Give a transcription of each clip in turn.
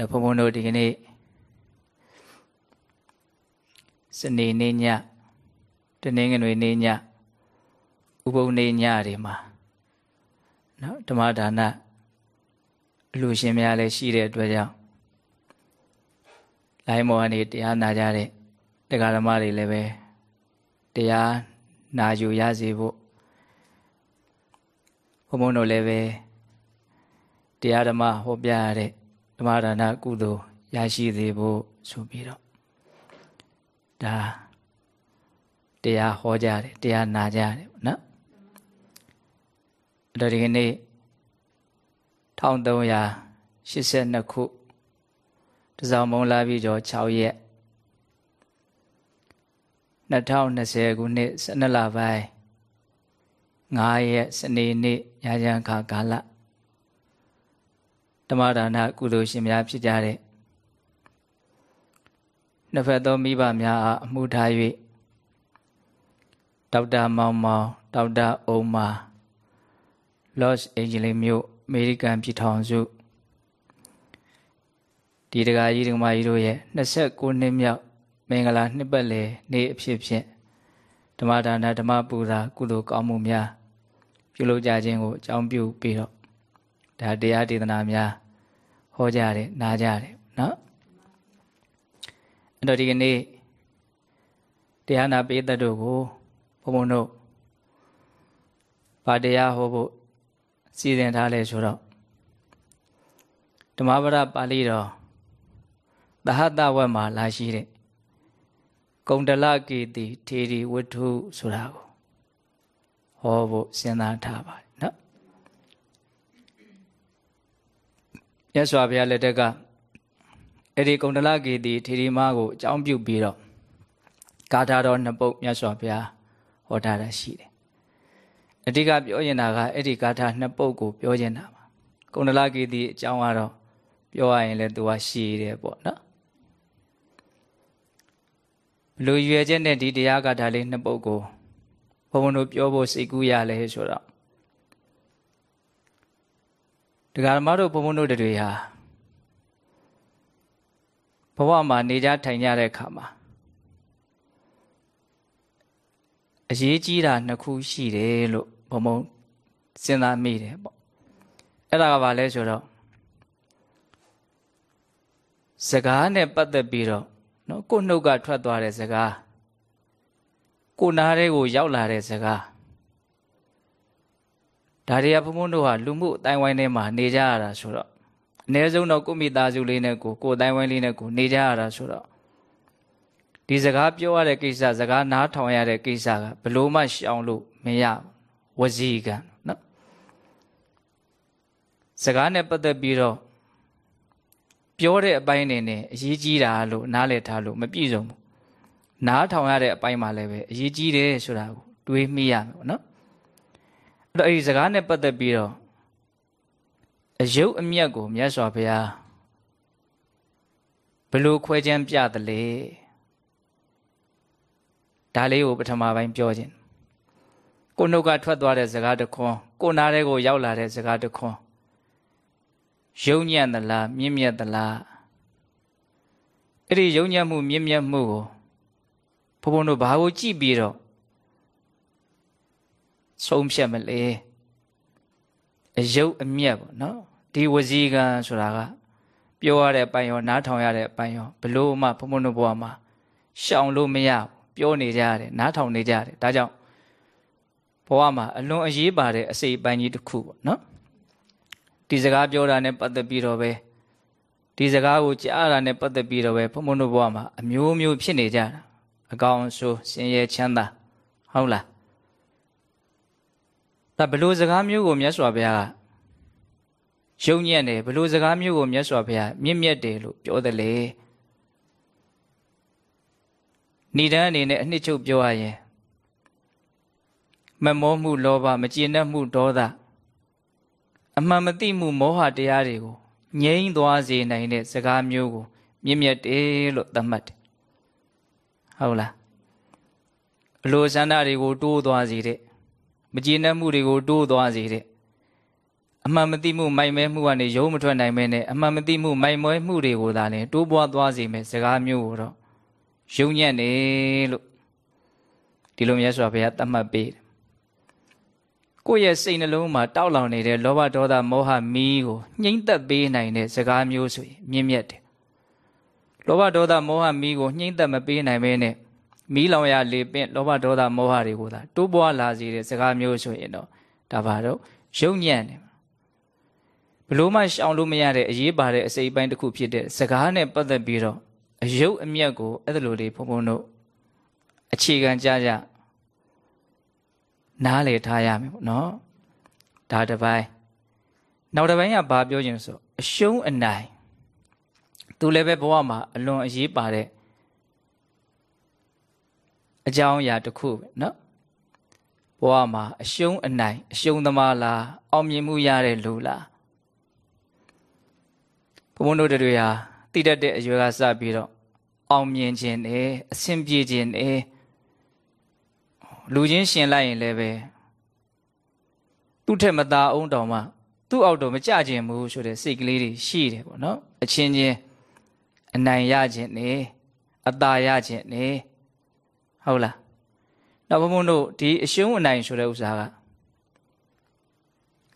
ဒါဘုံဘုံတို့ဒီကနေ့စနေနေ့ညတနင်္ဂနွေနေ့ညဥပုံနေ့ညတွေမှာနော်ဓမ္မဒါနအလူရှင်များလည်းရှိတဲ့အတွက်ကြောင့်လိုင်းမော်ကနေတရားနာကြတဲ့တရားဓမ္မတွေလည်းပဲတရားနာယူရစေဖို့ဘုံဘုံတို့လည်းပဲတရားဓမ္မဟောပြရတဲ့ ဓမ္မဒါနကုသိုလ်ရရှိစေဖို့ဆိုပြီးတော့ဒါတရားဟောကြတယ်တရားနာကြတယ်နော်အဲ့တော့ဒီကနေ့1382ခုတစောင်းမုံလာပြီးကျော်6ရက်2020ခုနှစ်12လပိုင်း9ရက်စနေနေ့ညချမ်းခါကာလ ဓမ္မဒါနကုသိုလ်ရှင်များဖြစ်ကြတဲ့နှစ်ဖက်သောမိဘများအားအမှုထား၍ဒေါက်တာမောင်မောင်ဒေါက်တာအုံမာလော့စ်အန်ဂျလိမြို့အမေရိကန်ပြည်ထောင်စုဒီတကာကြီးဒီကမကြီးတို့ရဲ့29နှစ်မြောက်မင်္ဂလာနှစ်ပတ်လည်နေ့အဖြစ်ဖြင့်ဓမ္မဒါနဓမ္မပူဇာကုသိုလ်ကောင်းမှုများပြုလုပ်ကြခြင်းကိုအကြောင်းပြုပြီးတော့ ဒါတရားဒေသနာများဟောကြတယ်နားကြတယ်နော်အဲ့တော့ဒီကနေ့တရားနာပေးတဲ့တို့ကိုဘုံဘုံတို့ဗာတရားဟောဖို့စီစဉ်ထားလဲဆိုတော့ဓမ္မပဒပါဠိတော်သဟတဝတ်မှာလာရှိတဲ့ကုံတလကေတိထေရီဝတ္ထုဆိုတာကိုဟောဖို့စဉ်းစားထားပါတယ်နော် မြတ်စွာဘုရားလက်ထက်ကအဲ့ဒီကုံတလကေတိထေရီမကိုအကြောင်းပြုပြီးတော့ကာထာတော်နှစ်ပုဒ်မြတ်စွာဘုရားဟောထားတာရှိတယ်အဓိကပြောရင်တာကအဲ့ဒီကာထာနှစ်ပုဒ်ကိုပြောချင်တာပါကုံတလကေတိအကြောင်းကတော့ပြောရရင်လည်းသူကရှည်တယ်ပေါ့နော်လူရွယ်ချက်နဲ့ဒီတရားကာထာလေးနှစ်ပုဒ်ကိုဘုံဘုံတို့ပြောဖို့စိတ်ကူးရလဲဆိုတော့ တရားဓမ္မတို့ဘုံဘုံတို့တွေဟာဘဝမှာနေကြထိုင်ကြတဲ့အခါမှာအရေးကြီးတာနှစ်ခုရှိတယ်လို့ဘုံဘုံစဉ်းစားမိတယ်ပေါ့အဲ့ဒါကဘာလဲဆိုတော့စကားနဲ့ပတ်သက်ပြီးတော့နော်ကိုနှုတ်ကထွက်သွားတဲ့စကားကိုနားထဲကိုရောက်လာတဲ့စကား ဒါတွေကဘုံဘုံတို့ဟာလူမှုအတိုင်းဝိုင်းထဲမှာနေကြရတာဆိုတော့အ ਨੇ ဆုံးတော့ကိုမိသားစုလေးနဲ့ကိုကိုအတိုင်းဝိုင်းလေးနဲ့ကိုနေကြရတာဆိုတော့ဒီစကားပြောရတဲ့ကိစ္စစကားနားထောင်ရတဲ့ကိစ္စကဘလို့မှရှောင်လို့မရဝစီကံနော်စကားနဲ့ပတ်သက်ပြီးတော့ပြောတဲ့အပိုင်းနေနဲ့အရေးကြီးတာလို့နားလည်ထားလို့မပြည့်စုံဘူးနားထောင်ရတဲ့အပိုင်းမှာလည်းပဲအရေးကြီးတယ်ဆိုတာကိုတွေးမိရမယ်ပေါ့နော်အဲ့ တော့အဲ့ဒီစကားနဲ့ပတ်သက်ပြီးတော့အယုတ်အမျက်ကိုမြတ်စွာဘုရားဘလို့ခွဲခြမ်းပြသလဲဒါလေးကိုပထမပိုင်းပြောခြင်းကိုနှုတ်ကထွက်သွားတဲ့စကားတခွန်းကိုနားထဲကိုရောက်လာတဲ့စကားတခွန်းယုံညံ့သလားမြင့်မြတ်သလားအဲ့ဒီယုံညံ့မှုမြင့်မြတ်မှုကိုဘုံဘုံတို့ဘာကိုကြည့်ပြီးတော့ ဆုံးဖြတ်မလဲအယုတ်အမျက်ပေါ့နော်ဒီဝစီကံဆိုတာကပြောရတဲ့အပိုင်းရောနားထောင်ရတဲ့အပိုင်းရောဘလို့မှဘုံဘုံတို့ဘဝမှာရှောင်လို့မရပြောနေကြရတယ်နားထောင်နေကြရတယ်ဒါကြောင့်ဘဝမှာအလွန်အရေးပါတဲ့အစိပ်ပိုင်းကြီးတစ်ခုပေါ့နော်ဒီစကားပြောတာနဲ့ပတ်သက်ပြီးတော့ပဲဒီစကားကိုကြားရတာနဲ့ပတ်သက်ပြီးတော့ပဲဘုံဘုံတို့ဘဝမှာအမျိုးမျိုးဖြစ်နေကြတာအကောင်ဆိုဆင်းရဲချမ်းသာဟုတ်လား ဒါဘလို့စကားမျိုးကိုမြတ်စွာဘုရားကယုံညံ့တယ်ဘလို့စကားမျိုးကိုမြတ်စွာဘုရားမြင့်မြတ်တယ်လို့ပြောတယ်လေဏိဒန်းအနေနဲ့အနှစ်ချုပ်ပြောရရင်မမောမှုလောဘမကျေနပ်မှုဒေါသအမှန်မသိမှုမောဟတရားတွေကိုငြိမ်းသွားစေနိုင်တဲ့စကားမျိုးကိုမြင့်မြတ်တယ်လို့သတ်မှတ်တယ်ဟုတ်လားအလိုဆန္ဒတွေကိုတိုးသွားစေတဲ့ မကျေနပ်မှုတွေကိုတိုးသွားစေတဲ့အမှန်မသိမှုမိုက်မဲမှုကနေရုံးမထွက်နိုင်မဲနဲ့အမှန်မသိမှုမိုက်မွဲမှုတွေကိုသာလဲတိုးပွားသွားစေမယ်စကားမျိုးကိုတော့ယုံညံ့နေလို့ဒီလိုမြတ်စွာဘုရားသတ်မှတ်ပေးတယ်ကိုယ့်ရဲ့စိတ်နှလုံးမှာတောက်လောင်နေတဲ့လောဘဒေါသမောဟမီးကိုညှိမ့်သက်ပေးနိုင်တဲ့စကားမျိုးဆိုရင်မြင့်မြတ်တယ်လောဘဒေါသမောဟမီးကိုညှိမ့်သက်မပေးနိုင်မဲနဲ့ မီးလောင်ရလေပင့်လောဘဒေါသမောဟတွေကိုသာတိုးပွားလာစေတဲ့စကားမျိုးဆိုရင်တော့ဒါပါတော့ယုံညံ့တယ်ဘလို့မှရှောင်လို့မရတဲ့အရေးပါတဲ့အစိပ်ပိုင်းတစ်ခုဖြစ်တဲ့စကားနဲ့ပတ်သက်ပြီးတော့အယုတ်အမျက်ကိုအဲ့လိုလေးဘုံဘုံတို့အခြေခံကြကြနားလေထားရမယ်ပေါ့နော်ဒါတစ်ပိုင်းနောက်တစ်ပိုင်းကဘာပြောချင်ဆိုအရှုံးအနိုင်သူလည်းပဲဘဝမှာအလွန်အရေးပါတဲ့ အကြောင်းအရာတစ်ခုပဲเนาะဘဝမှာအရှုံးအနိုင်အရှုံးသမားလားအောင်မြင်မှုရတဲ့လူလားဘုံဘုံတို့တွေဟာတိတတ်တဲ့အရွယ်ကစပြီးတော့အောင်မြင်ခြင်းနဲ့အဆင်ပြေခြင်းနဲ့လူချင်းရှင်လိုက်ရင်လည်းပဲသူ့ထက်မသာအောင်တောင်မှသူ့အောက်တော့မကြခြင်းဘူးဆိုတဲ့စိတ်ကလေးတွေရှိတယ်ပေါ့နော်အချင်းချင်းအနိုင်ရခြင်းနဲ့အသာရခြင်းနဲ့ ဟုတ်လားနောက်ဘုံဘုံတို့ဒီအရှုံးအနိုင်ဆိုတဲ့ဥစ္စာက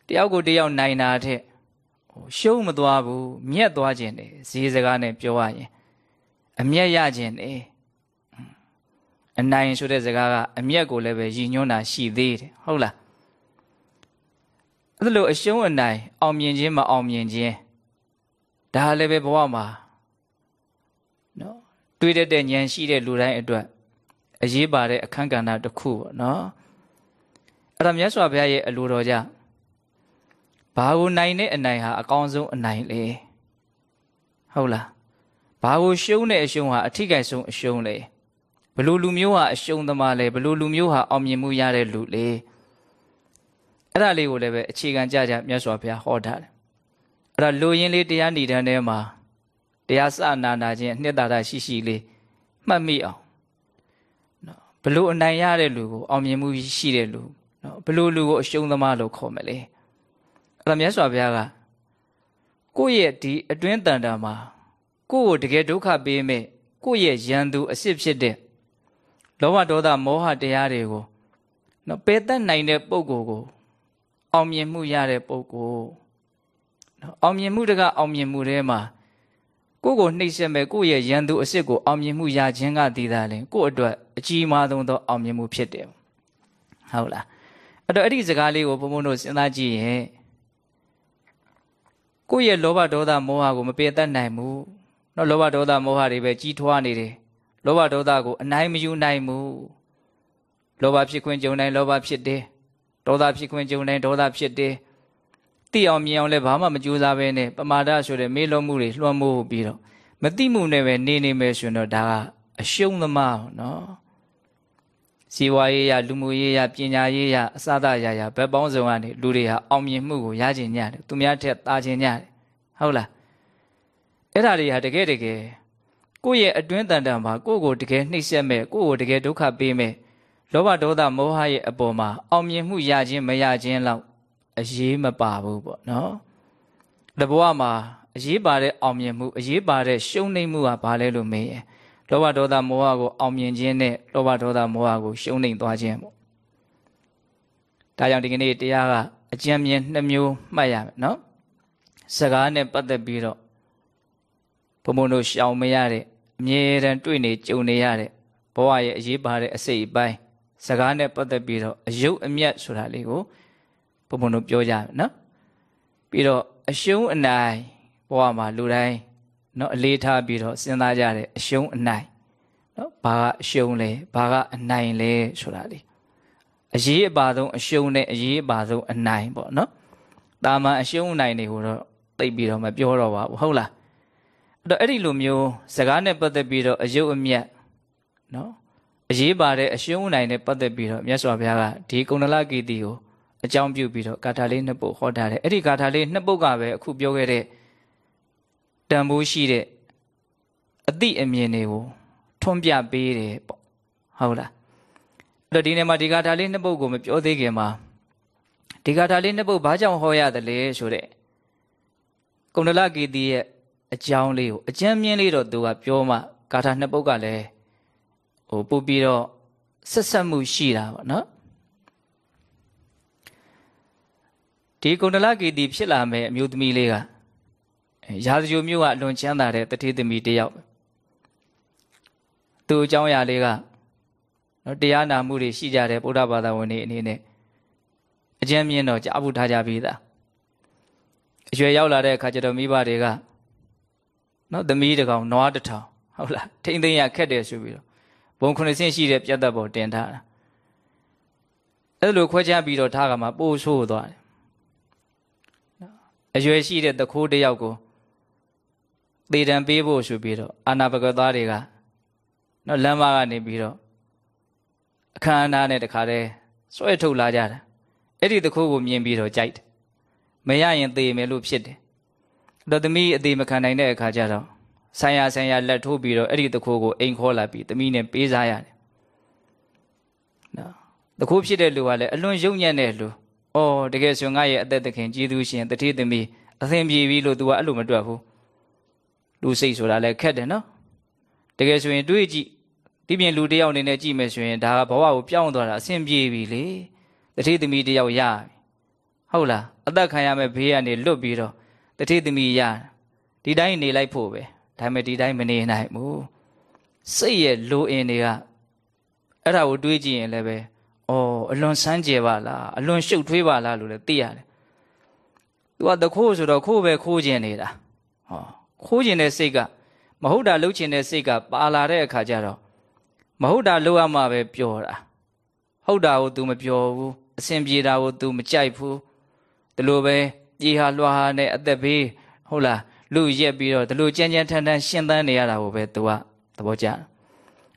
တယောက်ကိုတယောက်နိုင်တာတဲ့ဟိုရှုံးမသွားဘူးမြက်သွားခြင်းနဲ့ဈေးစကားနဲ့ပြောရရင်အမျက်ရခြင်းနဲ့အနိုင်ဆိုတဲ့စကားကအမျက်ကိုလည်းပဲရည်ညွှန်းတာရှိသေးတယ်ဟုတ်လားအဲ့လိုအရှုံးအနိုင်အောင်မြင်ခြင်းမအောင်မြင်ခြင်းဒါလည်းပဲဘဝမှာနော်တွေးတတ်တဲ့ဉာဏ်ရှိတဲ့လူတိုင်းအတွက် အရေးပါတဲ့အခန်းကဏ္ဍတစ်ခုပေါ့နော်အဲ့ဒါမြတ်စွာဘုရားရဲ့အလိုတော်ကြဘာကိုနိုင်တဲ့အနိုင်ဟာအကောင်းဆုံးအနိုင်လေဟုတ်လားဘာကိုရှုံးတဲ့အရှုံးဟာအထိကိဆုံးအရှုံးလေဘလို့လူမျိုးဟာအရှုံးသမားလေဘလို့လူမျိုးဟာအောင်မြင်မှုရတဲ့လူလေအဲ့ဒါလေးကိုလည်းပဲအခြေခံကြကြမြတ်စွာဘုရားဟောထားတယ်အဲ့ဒါလူရင်းလေးတရားဏိဒန်းထဲမှာတရားစနာနာခြင်းအနှစ်သာရရှိရှိလေးမှတ်မိအောင်နော် ဘလို့အနိုင်ရတဲ့လူကိုအောင်မြင်မှုရှိတဲ့လူနော်ဘလို့လူကိုအရှုံးသမားလို့ခေါ်မလဲအဲ့ဒါမြတ်စွာဘုရားကကိုယ့်ရဲ့ဒီအတွင်းတန်တာမှာကိုယ့်ကိုတကယ်ဒုက္ခပေးမဲ့ကိုယ့်ရဲ့ယံသူအစ်စ်ဖြစ်တဲ့လောဘဒေါသမောဟတရားတွေကိုနော်ပယ်တတ်နိုင်တဲ့ပုံကိုကိုအောင်မြင်မှုရတဲ့ပုံကိုနော်အောင်မြင်မှုတကအောင်မြင်မှုထဲမှာကိုယ့်ကိုနှိပ်စက်မဲ့ကိုယ့်ရဲ့ယံသူအစ်စ်ကိုအောင်မြင်မှုရခြင်းကတည်တာလေကိုယ့်အတွက် အကြီးမားဆုံးသောအောင်မြင်မှုဖြစ်တယ်ဟုတ်လားအဲ့တော့အဲ့ဒီစကားလေးကိုဘုံဘုံတို့စဉ်းစားကြည့်ရင်ကိုယ့်ရဲ့လောဘဒေါသမောဟကိုမပယ်တတ်နိုင်ဘူးနော်လောဘဒေါသမောဟတွေပဲကြီးထွားနေတယ်လောဘဒေါသကိုအနိုင်မယူနိုင်ဘူးလောဘဖြစ်ခွင့်ကြုံတိုင်းလောဘဖြစ်တယ်ဒေါသဖြစ်ခွင့်ကြုံတိုင်းဒေါသဖြစ်တယ်သိအောင်မြင်အောင်လည်းဘာမှမကြိုးစားဘဲနဲ့ပမာဒဆိုတဲ့မေးလို့မှုတွေလွှမ်းမိုးပြီးတော့မသိမှုနဲ့ပဲနေနေမယ်ဆိုရင်တော့ဒါကအရှုံးသမားနော် စီဝါရေးရလူမှုရေးရပညာရေးရအစသရရဘက်ပေါင်းစုံကနေလူတွေဟာအောင်မြင်မှုကိုရကျင်ကြတယ်သူများထက်တာကျင်ကြတယ်ဟုတ်လားအဲ့ဒါတွေဟာတကယ်တကယ်ကိုယ့်ရဲ့အတွင်းတန်တန်မှာကိုယ့်ကိုတကယ်နှိပ်စက်မဲ့ကိုယ့်ကိုတကယ်ဒုက္ခပေးမဲ့လောဘဒေါသမောဟရဲ့အပေါ်မှာအောင်မြင်မှုရခြင်းမရခြင်းလောက်အရေးမပါဘူးပေါ့နော်တဘဝမှာအရေးပါတဲ့အောင်မြင်မှုအရေးပါတဲ့ရှုံးနိမ့်မှုကဘာလဲလို့မေးရင် လောဘဒေါသမောဟကိုအောင်မြင်ခြင်းနဲ့လောဘဒေါသမောဟကိုရှုံးနိမ့်သွားခြင်းပေါ့ဒါကြောင့်ဒီကနေ့တရားကအကျဉ်းမြင်နှစ်မျိုးမှတ်ရမယ်နော်စကားနဲ့ပတ်သက်ပြီးတော့ဘုံဘုံတို့ရှောင်မရတဲ့အမြဲတမ်းတွေ့နေကြုံနေရတဲ့ဘဝရဲ့အရေးပါတဲ့အစိတ်အပိုင်းစကားနဲ့ပတ်သက်ပြီးတော့အယုတ်အမြတ်ဆိုတာလေးကိုဘုံဘုံတို့ပြောကြမယ်နော်ပြီးတော့အရှုံးအနိုင်ဘဝမှာလူတိုင်း နော်အလေးထားပြီးတော့စဉ်းစားကြတယ်အရှုံးအနိုင်နော်ဘာကအရှုံးလဲဘာကအနိုင်လဲဆိုတာလေးအရေးအပါဆုံးအရှုံးနဲ့အရေးအပါဆုံးအနိုင်ပေါ့နော်တာမန်အရှုံးအနိုင်တွေကိုတော့သိပြီးတော့မပြောတော့ပါဘူးဟုတ်လားအဲ့တော့အဲ့ဒီလိုမျိုးစကားနဲ့ပတ်သက်ပြီးတော့အယုတ်အမြတ်နော်အရေးပါတဲ့အရှုံးနိုင်နဲ့ပတ်သက်ပြီးတော့မြတ်စွာဘုရားကဒီကုဏလကီတီကိုအကြောင်းပြုပြီးတော့ဂါထာလေးနှစ်ပုဒ်ဟောထားတယ်အဲ့ဒီဂါထာလေးနှစ်ပုဒ်ကပဲအခုပြောခဲ့တဲ့ တန်ဖိုးရှိတဲ့အသည့်အမြင်တွေကိုထွန်းပြပေးတယ်ပေါ့ဟုတ်လားအဲ့တော့ဒီနေ့မှာဒီဂါထာလေးနှစ်ပုဒ်ကိုမပြောသေးခင်မှာဒီဂါထာလေးနှစ်ပုဒ်ဘာကြောင့်ဟောရတယ်လဲဆိုတဲ့ကုန္ဒလဂီတိရဲ့အကြောင်းလေးကိုအကျဉ်းမြင့်လေးတော့သူကပြောမှဂါထာနှစ်ပုဒ်ကလည်းဟိုပို့ပြီးတော့ဆက်ဆက်မှုရှိတာပေါ့နော်ဒီကုန္ဒလဂီတိဖြစ်လာမဲ့အမျိုးသမီးလေးက ရာဇဂိုမျိုးကအလွန်ချမ်းသာတဲ့တတိသမီးတယောက်သူအကြောင်းအရာလေးကနော်တရားနာမှုတွေရှိကြတဲ့ဗုဒ္ဓဘာသာဝင်တွေအနေနဲ့အကျဉ်းမြင့်တော့ကြားဖို့ထားကြပြီးသားအရွယ်ရောက်လာတဲ့အခါကျတော့မိဘတွေကနော်သမီးတကောင်နွားတစ်ထောင်ဟုတ်လားထိမ့်သိမ်းရခက်တယ်ဆိုပြီးတော့ဘုံခုနှစ်ဆင့်ရှိတဲ့ပြတ်သက်ပေါ်တင်ထားတာအဲ့လိုခွဲခြားပြီးတော့ထားကမှပို့ဆိုးသွားတယ်အရွယ်ရှိတဲ့တခိုးတယောက်ကို သေတံပေးဖို့ဆိုပြီးတော့အာနာပကသားတွေကနော်လမ်းမကနေပြီးတော့အခမ်းအနားနဲ့တခါတည်းဆွဲထုတ်လာကြတာအဲ့ဒီတခိုးကိုမြင်ပြီးတော့ကြိုက်တယ်မရရင်သေမယ်လို့ဖြစ်တယ်တော့သမီးအသေးမခံနိုင်တဲ့အခါကျတော့ဆိုင်ရဆိုင်ရလက်ထိုးပြီးတော့အဲ့ဒီတခိုးကိုအိမ်ခေါ်လာပြီးသမီးနဲ့ပေးစားရတယ်နော်တခိုးဖြစ်တဲ့လူကလည်းအလွန်ယုံညံ့တဲ့လူအော်တကယ်ဆိုငါရဲ့အသက်သခင်ကြည်သူရှင်တတိသမီးအသင်ပြေပြီလို့ तू ကအဲ့လိုမတွက်ဘူး လူစိတ်ဆိုတာလည်းခက်တယ်နော်တကယ်ဆိုရင်တွေးကြည့်ဒီပြင်လူတယောက်အနေနဲ့ကြည့်မယ်ဆိုရင်ဒါကဘဝကိုပြောင်းသွားတာအဆင်ပြေပြီလေတတိသမီးတယောက်ရပြီဟုတ်လားအသက်ခံရမဲ့ဘေးကနေလွတ်ပြီးတော့တတိသမီးရဒီတိုင်းနေလိုက်ဖို့ပဲဒါပေမဲ့ဒီတိုင်းမနေနိုင်ဘူးစိတ်ရဲ့လိုအင်တွေကအဲ့ဒါကိုတွေးကြည့်ရင်လည်းပဲအော်အလွန်ဆန်းကျယ်ပါလားအလွန်ရှုပ်ထွေးပါလားလို့လည်းသိရတယ်သူကတခိုးဆိုတော့ခိုးပဲခိုးကျင်နေတာဟော ခိုးကျင်တဲ့စိတ်ကမဟုတ်တာလှုပ်ချင်တဲ့စိတ်ကပါလာတဲ့အခါကျတော့မဟုတ်တာလှုပ်ရမှပဲပျော်တာဟုတ်တာကို तू မပျော်ဘူးအစဉ်ပြေတာကို तू မကြိုက်ဘူးဒီလိုပဲပြေဟာလွှာဟာနဲ့အသက်ဘေးဟုတ်လားလူရက်ပြီးတော့ဒီလိုကြမ်းကြမ်းထန်ထန်ရှင်သန်နေရတာကိုပဲ तू ကသဘောကျ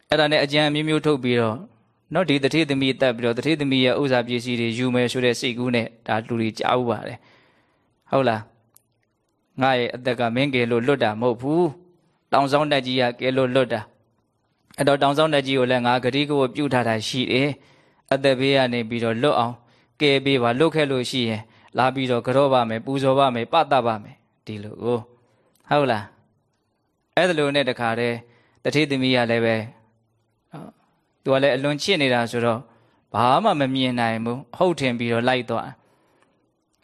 အဲ့ဒါနဲ့အကြံအမျိုးမျိုးထုတ်ပြီးတော့နော်ဒီတတိသမီးတက်ပြီးတော့တတိသမီးရဲ့ဥစ္စာပစ္စည်းတွေယူမယ်ဆိုတဲ့စိတ်ကူးနဲ့ဒါလူတွေကြားဥပါတယ်ဟုတ်လား ငါရဲ့အသက်ကမင်းကယ်လို့လွတ်တာမဟုတ်ဘူးတောင်ဆောင်တက်ကြီးကကယ်လို့လွတ်တာအဲ့တော့တောင်ဆောင်တက်ကြီးကိုလည်းငါဂတိကိုပြုထားတာရှိတယ်အသက်ဘေးကနေပြီးတော့လွတ်အောင်ကယ်ပေးပါလွတ်ခဲ့လို့ရှိရင်လာပြီးတော့ကြောပါမယ်ပူဇော်ပါမယ်ပတတ်ပါမယ်ဒီလိုကိုဟုတ်လားအဲ့ဒါလိုနဲ့တခါတည်းတတိသမီးကလည်းပဲသူကလည်းအလွန်ချစ်နေတာဆိုတော့ဘာမှမမြင်နိုင်ဘူးဟုတ်ထင်ပြီးတော့လိုက်သွား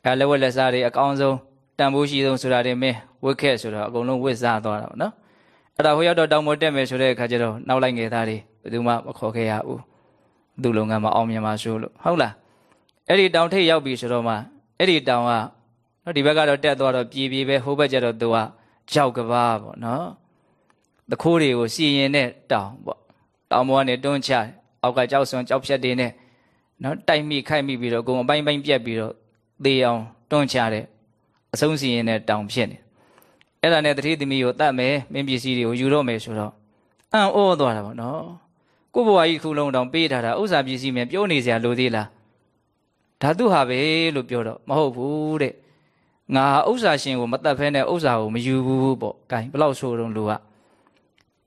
အဲလက်ဝက်လက်စားတွေအကောင်းဆုံး တန်ဖိုးရှိဆုံးဆိုတာတွေမင်းဝစ်ခဲ့ဆိုတော့အကုန်လုံးဝစ်စားသွားတာပေါ့နော်အဲ့ဒါဟိုရောက်တော့တောင်ပေါ်တက်မယ်ဆိုတဲ့အခါကျတော့နောက်လိုက်ငယ်သားတွေဘယ်သူမှမခေါ်ခဲ့ရဘူးသူ့လုပ်ငန်းမအောင်မြင်ပါဆိုလို့ဟုတ်လားအဲ့ဒီတောင်ထိပ်ရောက်ပြီဆိုတော့မှအဲ့ဒီတောင်ကနော်ဒီဘက်ကတော့တက်သွားတော့ပြေပြေပဲဟိုဘက်ကျတော့သူကကြောက်ကဘာပေါ့နော်တခိုးတွေကိုစီရင်တဲ့တောင်ပေါ့တောင်ပေါ်ကနေတွန်းချအောက်ကကြောက်စွန်ကြောက်ဖြတ်တွေနဲ့နော်တိုက်မိခိုက်မိပြီးတော့အကုန်အပိုင်းပိုင်းပြက်ပြီးတော့သေအောင်တွန်းချတဲ့ အဆုံးစီရင်တဲ့တောင်ဖြစ်နေအဲ့ဒါနဲ့တတိသမီးကိုတတ်မယ်မင်းပစ္စည်းတွေကိုယူတော့မယ်ဆိုတော့အံ့ဩသွားတာပေါ့နော်ကိုဘဝကြီးခုလုံးတောင်ပေးထားတာဥစ္စာပစ္စည်းမြန်ပြောနေစရာလိုသေးလားဓာတုဟာပဲလို့ပြောတော့မဟုတ်ဘူးတဲ့ငါဥစ္စာရှင်ကိုမတတ်ဖဲနဲ့ဥစ္စာကိုမယူဘူးပေါ့။ဂိုင်းဘလောက်ဆိုတော့လူက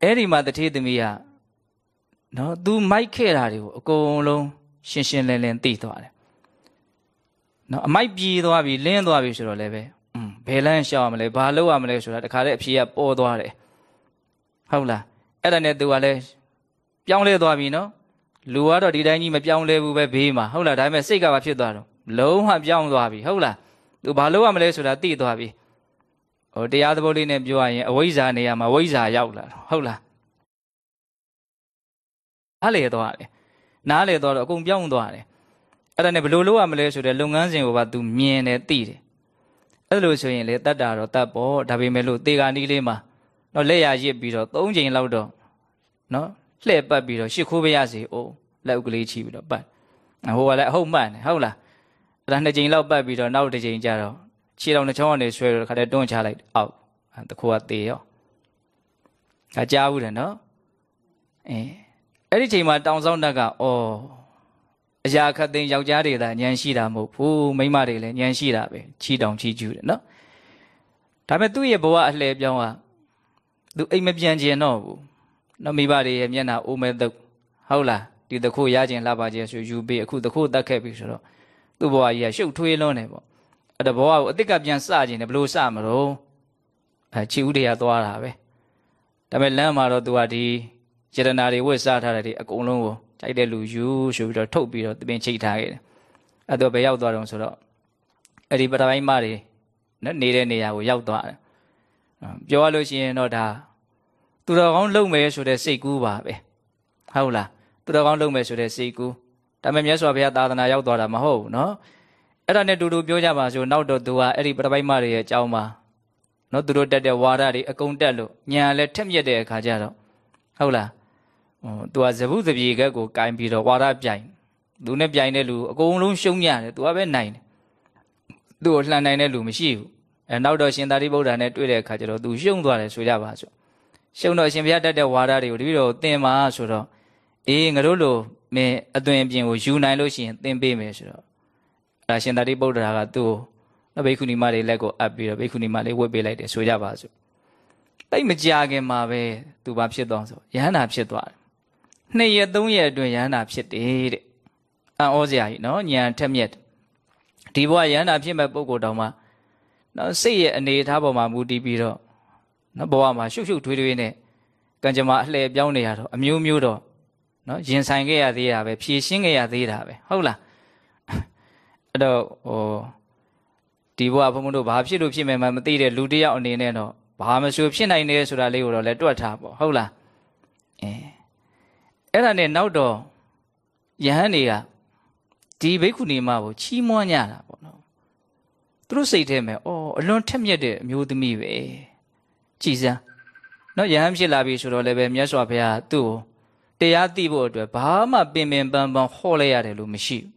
အဲ့ဒီမှာတထေးသမီးကနော် तू မိုက်ခဲ့တာတွေကိုအကုန်လုံးရှင်းရှင်းလင်းလင်းသိသွားတယ်နော်အမိုက်ပြေးသွားပြီလင်းသွားပြီဆိုတော့လည်းပဲอืม ဘယ်လမ်းရှောင်ရမလဲဘာလုပ်ရမလဲဆိုတာတခါတည်းအဖြေကပေါ်သွားတယ်ဟုတ်လားအဲ့ဒါနဲ့သူကလည်းပြောင်းလဲသွားပြီနော်လူကတော့ဒီတိုင်းကြီးမပြောင်းလဲဘူးပဲဘေးမှာဟုတ်လားဒါပေမဲ့စိတ်ကဘာဖြစ်သွားတော့လုံးဝပြောင်းသွားပြီဟုတ်လားသူဘာလုပ်ရမလဲဆိုတာသိသွားပြီဟိုတရားသဘောလေးနဲ့ပြောရရင်အဝိဇ္ဇာနေရာမှာဝိဇ္ဇာရောက်လာတော့ဟုတ်လားားလေသွားတယ်နားလေသွားတော့အကုန်ပြောင်းသွားတယ်အဲ့ဒါနဲ့ဘယ်လိုလုပ်ရမလဲဆိုတဲ့လုပ်ငန်းစဉ်ကိုပါ तू မြင်တယ်သိတယ် အဲ့လိုဆိုရင်လေတတ်တာတော့တတ်ပေါ့ဒါပေမဲ့လို့တေဂာနီးလေးမှာတော့လက်ရရစ်ပြီးတော့၃ချိန်လောက်တော့နော်လှည့်ပတ်ပြီးတော့ရှ िख ိုးပရစီအိုးလက်ဥကလေးချီပြီးတော့ပတ်ဟိုကလည်းအဟုတ်မှန်တယ်ဟုတ်လားအဲ့ဒါနှစ်ချိန်လောက်ပတ်ပြီးတော့နောက်တစ်ချိန်ကျတော့ခြေတော်နှချောင်းကနေဆွဲတော့ခါတည်းတွန်းချလိုက်အောက်တခိုးကတေရောဒါကြားဘူးတယ်နော်အဲအဲ့ဒီချိန်မှာတောင်ဆောင်တက်ကအော် အရာခတ်သိမ်းယောက်ျားတွေသာဉာဏ်ရှိတာမဟုတ်ဘူးမိန်းမတွေလည်းဉာဏ်ရှိတာပဲချီတောင်ချီကျူးတယ်နော်ဒါပေမဲ့သူ့ရဲ့ဘဝအလှည့်ပြောင်းကသူအိမ်မပြန်ကျင်တော့ဘူးနော်မိဘတွေရဲ့မျက်နှာအိုးမဲတုပ်ဟုတ်လားဒီတခုရခြင်းလှပါခြင်းဆိုယူပြီးအခုတခုတတ်ခဲ့ပြီဆိုတော့သူသူ့ဘဝကြီးကရှုပ်ထွေးလွန်းတယ်ပေါ့အဲ့တော့ဘဝကိုအစ်စ်ကပြန်စခြင်းတယ်ဘလို့စမလို့အဲချီဦးတွေကသွားတာပဲဒါပေမဲ့လမ်းမှာတော့သူကဒီစေတနာတွေဝတ်စားထားတယ်ဒီအကုန်လုံးကို ကြိုက်တဲ့လူယူဆိုပြီးတော့ထုတ်ပြီးတော့သပင်ချိတ်ထားခဲ့တယ်အဲ့တော့ဘယ်ရောက်သွားတော့ဆိုတော့အဲ့ဒီပထမပိုင်းမတွေနော်နေတဲ့နေရာကိုရောက်သွားတယ်ပြောရလို့ရှိရင်တော့ဒါသူတော်ကောင်းလုံမယ်ဆိုတဲ့စိတ်ကူးပါပဲဟုတ်လားသူတော်ကောင်းလုပ်မယ်ဆိုတဲ့စိတ်ကူးဒါပေမဲ့မြတ်စွာဘုရားသာသနာရောက်သွားတာမဟုတ်ဘူးเนาะအဲ့ဒါနဲ့တူတူပြောကြပါစို့နောက်တော့သူကအဲ့ဒီပထပိုက်မတွေရဲ့အကြောင်းမှာเนาะသူတို့တက်တဲ့ဝါဒတွေအကုန်တက်လို့ညာလည်းထက်မြက်တဲ့အခါကျတော့ဟုတ်လားဟို သူကဇဗုဇပြေကက်ကိုကင်ပြီးတော့ဝါဒပြိုင်သူနဲ့ပြိုင်တဲ့လူအကုန်လုံးရှုံးရတယ်သူကပဲနိုင်တယ်သူ့ကိုလှန်နိုင်တဲ့လူမရှိဘူးအဲနောက်တော့ရှင်သာရိပုတ္တရာနဲ့တွေ့တဲ့အခါကျတော့သူရှုံးသွားတယ်ဆိုကြပါစို့ရှုံးတော့အရှင်ဘုရားတက်တဲ့ဝါဒတွေကိုတပည့်တော်သင်ပါဆိုတော့အေးငါတို့လိုမင်းအသွင်အပြင်ကိုယူနိုင်လို့ရှိရင်သင်ပေးမယ်ဆိုတော့အဲရှင်သာရိပုတ္တရာကသူ့ကိုဘိက္ခုနီမလေးလက်ကိုအပ်ပြီးတော့ဘိက္ခုနီမလေးဝတ်ပေးလိုက်တယ်ဆိုကြပါစို့တိတ်မကြခင်မှာပဲသူဘာဖြစ်သွားဆိုယဟန္တာဖြစ်သွားတယ် နှစ်ရက်သုံးရက်အတွင်းယဟန္တာဖြစ်တယ်တဲ့အံ့ဩစရာကြီးနော်ညံထက်မြက်ဒီဘဝယဟန္တာဖြစ်မဲ့ပုဂ္ဂိုလ်တောင်မှနော်စိတ်ရဲ့အနေအထားပေါ်မှာမူတည်ပြီးတော့နော်ဘဝမှာရှုပ်ရှုပ်ထွေးထွေးနဲ့ကံကြမ္မာအလှည့်ပြောင်းနေရတော့အမျိုးမျိုးတော့နော်ရင်ဆိုင်ခဲ့ရသေးတာပဲဖြည့်ရှင်းခဲ့ရသေးတာပဲဟုတ်လားအဲ့တော့ဟိုဒီဘဝဘုံဘုံတို့ဘာဖြစ်လို့ဖြစ်မယ်မှမသိတဲ့လူတစ်ယောက်အနေနဲ့တော့ဘာမဆိုဖြစ်နိုင်တယ်ဆိုတာလေးကိုတော့လည်းတွက်ထားပေါ့ဟုတ်လားအဲ အဲ့ဒါနဲ့နောက်တော့ယဟန်တွေကဒီဘိက္ခုနီမကိုချီးမွမ်းကြတာပေါ့နော်သူတို့စိတ်ထဲမှာအော်အလွန်ထက်မြက်တဲ့အမျိုးသမီးပဲကြည်စမ်းနော်ယဟန်ဖြစ်လာပြီဆိုတော့လည်းပဲမြတ်စွာဘုရားသူ့ကိုတရားသိဖို့အတွက်ဘာမှပင်ပင်ပန်းပန်းဟောလိုက်ရတယ်လို့မရှိဘူး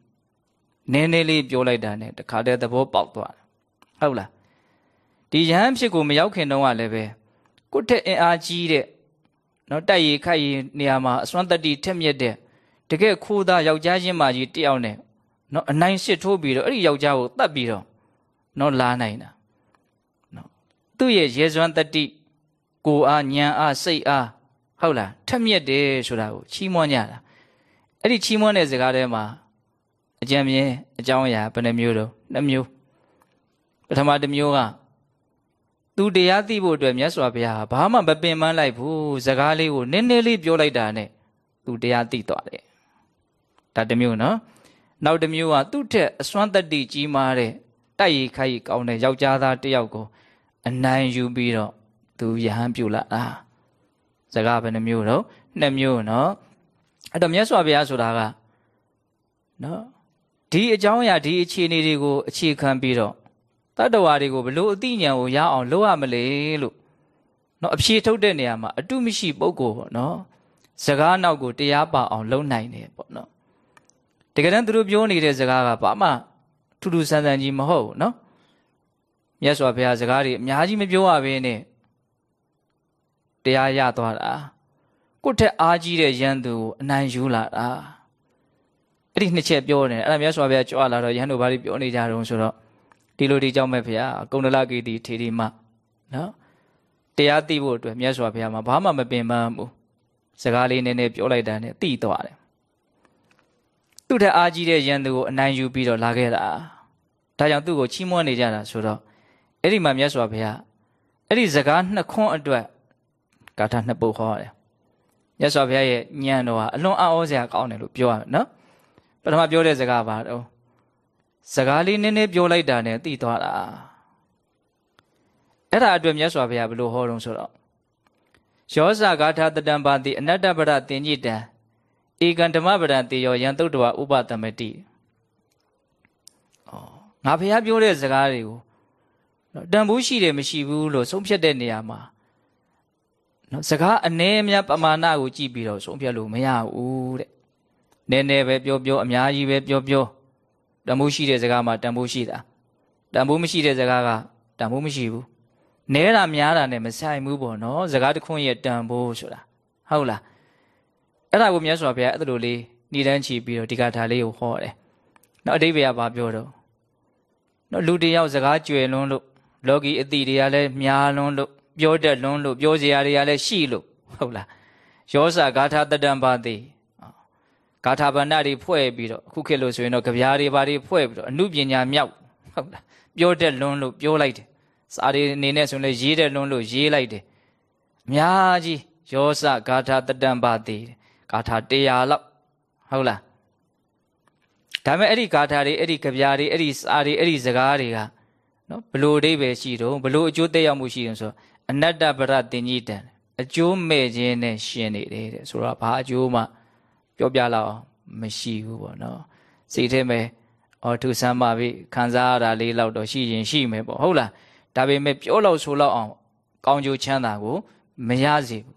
နည်းနည်းလေးပြောလိုက်တာနဲ့တခါတည်းသဘောပေါက်သွားတယ်ဟုတ်လားဒီယဟန်ဖြစ်ကိုမရောက်ခင်တုန်းကလည်းပဲကိုယ့်ထက်အင်အားကြီးတဲ့ နော်တိုက်ရီခိုက်ရီနေရာမှာအစွမ်းတတ္တိထက်မြက်တဲ့တကယ်ခိုးသားယောက်ျားချင်းမကြီးတယောက်နဲ့နော်အနိုင်ရှစ်ထိုးပြီးတော့အဲ့ဒီယောက်ျားကိုတတ်ပြီးတော့နော်လာနိုင်တာနော်သူ့ရဲ့ရေစွမ်းတတ္တိကိုအားညံအားစိတ်အားဟုတ်လားထက်မြက်တယ်ဆိုတာကိုချီးမွမ်းကြတာအဲ့ဒီချီးမွမ်းတဲ့စကားထဲမှာအကြံမြင်အကြောင်းအရာဘယ်နှမျိုးတော့နှမျိုးပထမတစ်မျိုးက သူတရားသိဖို့အတွက်မြတ်စွာဘုရားဘာမှမပင်ပန်းလိုက်ဘူးစကားလေးကိုနည်းနည်းလေးပြောလိုက်တာနဲ့သူတရားသိသွားတယ်ဒါတစ်မျိုးနော်နောက်တစ်မျိုးကသူ့ထက်အစွမ်းတတ္တိကြီးမားတဲ့တိုက်ရိုက်ခိုက်ကောင်းတဲ့ယောက်ျားသားတစ်ယောက်ကိုအနိုင်ယူပြီးတော့သူယဟန်ပြုလာတာစကားဘယ်နှမျိုးတော့နှစ်မျိုးနော်အဲ့တော့မြတ်စွာဘုရားဆိုတာကနော်ဒီအကြောင်းအရာဒီအခြေအနေတွေကိုအခြေခံပြီးတော့ တတ္တဝါတွေကိုဘလို့အသိဉာဏ်ကိုရအောင်လုပ်ရမလဲလို့နော်အဖြေထုတ်တဲ့နေရာမှာအတုမရှိပုံကိုပေါ့နော်စကားနောက်ကိုတရားပါအောင်လုပ်နိုင်တယ်ပေါ့နော်တကယ်တမ်းသူတို့ပြောနေတဲ့စကားကဘာမှထူးထူးဆန်းဆန်းကြီးမဟုတ်ဘူးနော်မြတ်စွာဘုရားစကားတွေအများကြီးမပြောရဘဲနဲ့တရားရသွားတာကိုယ့်ထက်အားကြီးတဲ့ယန္တုကိုအနိုင်ယူလာတာအဲ့ဒီနှစ်ချက်ပြောနေအဲ့ဒါမြတ်စွာဘုရားကြွလာတော့ယန္တုဘာတွေပြောနေကြတုံးဆိုတော့ ဒီလိုဒီကြောင့်မဲ့ဘုရားကုန္ဒလဂေတိထေရီမနော်တရားသိဖို့အတွက်မြတ်စွာဘုရားမှာဘာမှမပင်ပန်းဘူးစကားလေးနည်းနည်းပြောလိုက်တာနဲ့သိသွားတယ်သူ့ထက်အားကြီးတဲ့ယန္တုကိုအနိုင်ယူပြီးတော့လာခဲ့တာဒါကြောင့်သူ့ကိုချီးမွမ်းနေကြတာဆိုတော့အဲ့ဒီမှာမြတ်စွာဘုရားအဲ့ဒီစကားနှစ်ခွန်းအတွက်ဂါထာနှစ်ပုဒ်ဟောရတယ်မြတ်စွာဘုရားရဲ့ဉာဏ်တော်ဟာအလွန်အံ့ဩစရာကောင်းတယ်လို့ပြောရမယ်နော်ပထမပြောတဲ့စကားပါတော့ စကားလေးနည်းနည်းပြောလိုက်တာနဲ့သိသွားတာအဲ့ဒါအတွက်မြတ်စွာဘုရားဘယ်လိုဟောတုံးဆိုတော့ယောဇဂါထာတတံပါတိအနတ္တပရတင်ညိတံဧကံဓမ္မပဒံတေယောယံတုတ်တဝဥပတမတိဩငါဘုရားပြောတဲ့စကားတွေကိုတန်ဖိုးရှိတယ်မရှိဘူးလို့ဆုံးဖြတ်တဲ့နေရာမှာနော်စကားအနည်းအများပမာဏကိုကြည့်ပြီးတော့ဆုံးဖြတ်လို့မရဘူးတဲ့နည်းနည်းပဲပြောပြောအများကြီးပဲပြောပြော တန်ဖိုးရှိတဲ့စကားမှာတန်ဖိုးရှိတာတန်ဖိုးမရှိတဲ့စကားကတန်ဖိုးမရှိဘူးနဲတာများတာနဲ့မဆိုင်ဘူးပေါ့နော်စကားတစ်ခွန်းရဲ့တန်ဖိုးဆိုတာဟုတ်လားအဲ့ဒါကိုမြတ်စွာဘုရားအဲ့လိုလေးဏိဒန်းချီပြီးတော့ဒီကထာလေးကိုဟောတယ်နော်အတိပ္ပယ်ကဘာပြောတော့နော်လူတယောက်စကားကြွယ်လွန်းလို့လောကီအတိတွေကလည်းများလွန်းလို့ပြောတတ်လွန်းလို့ပြောစရာတွေကလည်းရှိလို့ဟုတ်လားယောဇဂါထာတတံပါတိ ဂါထာဗန္နတွေဖွဲ့ပြီးတော့အခုခေတ်လို့ဆိုရင်တော့ကြပြားတွေဘာတွေဖွဲ့ပြီးတော့အမှုပညာမြောက်ဟုတ်လားပြောတဲ့လွန်းလို့ပြောလိုက်တယ်စာတွေအနေနဲ့ဆိုရင်ရေးတဲ့လွန်းလို့ရေးလိုက်တယ်အများကြီးယောစဂါထာတတံပါတိဂါထာ100လောက်ဟုတ်လားဒါပေမဲ့အဲ့ဒီဂါထာတွေအဲ့ဒီကြပြားတွေအဲ့ဒီစာတွေအဲ့ဒီစကားတွေကနော်ဘလို့အဓိပ္ပာယ်ရှိတော့ဘလို့အကျိုးသက်ရောက်မှုရှိတယ်ဆိုတော့အနတ္တပရတင်ကြီးတံအကျိုးမဲ့ခြင်းနဲ့ရှင်နေတယ်တဲ့ဆိုတော့ဘာအကျိုးမှ ပြောပြလောက်အောင်မရှိဘူးပေါ့နော်စိတ်ထဲမှာအော်သူဆမ်းပါပြီခံစားရတာလေးလောက်တော့ရှိရင်ရှိမယ်ပေါ့ဟုတ်လားဒါပေမဲ့ပြောလို့ဆိုလောက်အောင်ကောင်းကျိုးချမ်းသာကိုမရစေဘူး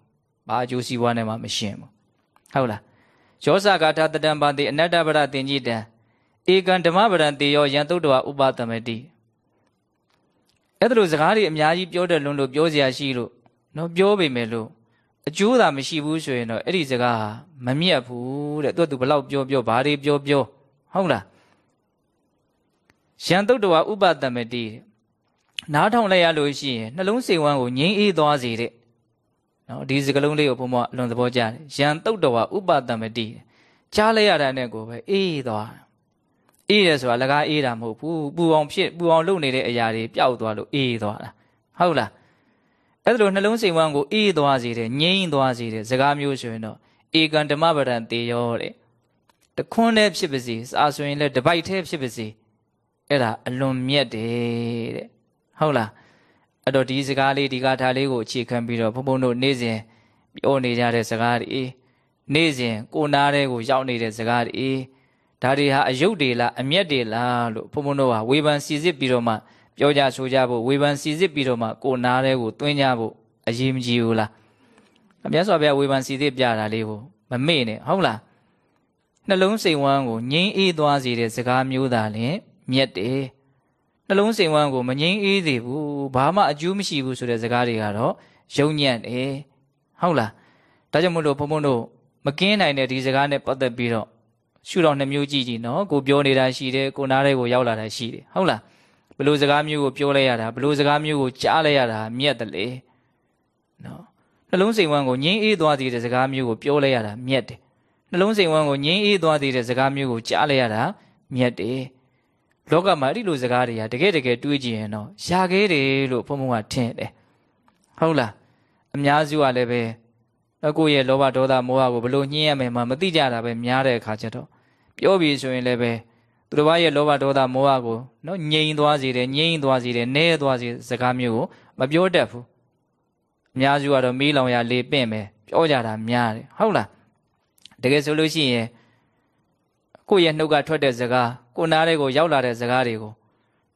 ဘာအကျိုးစီးပွားနဲ့မှမရှင်ဘူးဟုတ်လားယောဇဂါထာတတံပါတိအနတ္တပရတင်ကြီးတံဧကံဓမ္မပရံတေယောယံတုတ်တော်ဥပသမတိအဲ့ဒါလိုစကားတွေအများကြီးပြောတယ်လွန်းလို့ပြောစရာရှိလို့နော်ပြောပေမဲ့လို့ အကျိုးသာမရှိဘူးဆိုရင်တော့အဲ့ဒီစကားဟာမမြတ်ဘူးတဲ့သူကသူဘလောက်ပြောပြောဘာတွေပြောပြောဟုတ်လားယံတုတ်တော်ဥပတမတိနားထောင်လိုက်ရလို့ရှိရင်နှလုံးစိတ်ဝမ်းကိုငြိမ်းအေးသွားစေတဲ့နော်ဒီစကလုံးလေးကိုဘုံဘအလွန်သဘောကျတယ်ယံတုတ်တော်ဥပတမတိကြားလိုက်ရတဲ့နဲ့ကိုပဲအေးသွားအေးတယ်ဆိုတာလကားအေးတာမဟုတ်ဘူးပူအောင်ဖြစ်ပူအောင်လုပ်နေတဲ့အရာတွေပျောက်သွားလို့အေးသွားတာဟုတ်လား အဲ့ဒါလိုနှလုံးစိတ်ဝမ်းကိုအေးသွားစေတယ်ငြိမ်းသွားစေတယ်စကားမျိုးဆိုရင်တော့ဧကံဓမ္မပဒံတေယောတဲ့တခွန်းတည်းဖြစ်ပါစေစာဆိုရင်လည်းတပိုက်တည်းဖြစ်ပါစေအဲ့ဒါအလွန်မြတ်တယ်တဲ့ဟုတ်လားအဲ့တော့ဒီစကားလေးဒီကားထားလေးကိုအခြေခံပြီးတော့ဘုံဘုံတို့နေ့စဉ်ပြောနေကြတဲ့စကားတွေနေ့စဉ်ကိုနားတဲ့ကိုရောက်နေတဲ့စကားတွေဒါတွေဟာအယုတ်တွေလားအမျက်တွေလားလို့ဘုံဘုံတို့ဟာဝေဖန်စီစစ်ပြီးတော့မှ ပြောကြဆိုကြဖို့ဝေဖန်စီစစ်ပြီးတော့မှကိုနားတဲ့ကိုတွင်းကြဖို့အရေးမကြီးဘူးလားအမြတ်စွာဘုရားဝေဖန်စီစစ်ပြတာလေးကိုမမေ့နဲ့ဟုတ်လားနှလုံးစိမ်ဝမ်းကိုငြိမ်းအေးသွားစေတဲ့စကားမျိုးသာလင်မြတ်တယ်နှလုံးစိမ်ဝမ်းကိုမငြိမ်းအေးသေးဘူးဘာမှအကျိုးမရှိဘူးဆိုတဲ့စကားတွေကတော့ယုံညံ့တယ်ဟုတ်လားဒါကြောင့်မို့လို့ဘုံဘုံတို့မကင်းနိုင်တဲ့ဒီစကားနဲ့ပတ်သက်ပြီးတော့ရှုတော်နှမျိုးကြည့်ကြည့်နော်ကိုပြောနေတာရှိတယ်ကိုနားထဲကိုရောက်လာတာရှိတယ်ဟုတ်လား ဘလို့စကားမျိုးကိုပြောလိုက်ရတာဘလို့စကားမျိုးကိုကြားလိုက်ရတာမြတ်တယ်လေနော်နှလုံးစိမ်ဝမ်းကိုငြိမ်းအေးသွားသေးတဲ့စကားမျိုးကိုပြောလိုက်ရတာမြတ်တယ်နှလုံးစိမ်ဝမ်းကိုငြိမ်းအေးသွားသေးတဲ့စကားမျိုးကိုကြားလိုက်ရတာမြတ်တယ်လောကမှာအဲ့ဒီလိုစကားတွေကတကယ်တကယ်တွေးကြည့်ရင်တော့ရှာခဲတယ်လို့ဘုံဘုံကထင်တယ်ဟုတ်လားအများစုကလည်းပဲကိုယ့်ရဲ့လောဘဒေါသမောဟကိုဘလို့ညှင်းရမယ်မှမသိကြတာပဲများတဲ့အခါကျတော့ပြောပြီးဆိုရင်လည်းပဲ သူတစ်ပါးရဲ့လောဘဒေါသမောဟကိုနော်ငြိမ်သွားစေတယ်ငြိမ်သွားစေတယ်နဲသွားစေစကားမျိုးကိုမပြောတတ်ဘူးအများစုကတော့မီးလောင်ရလေပင့်ပဲပြောကြတာများတယ်ဟုတ်လားတကယ်ဆိုလို့ရှိရင်ကိုယ့်ရဲ့နှုတ်ကထွက်တဲ့စကားကိုနားလေးကိုရောက်လာတဲ့စကားတွေကို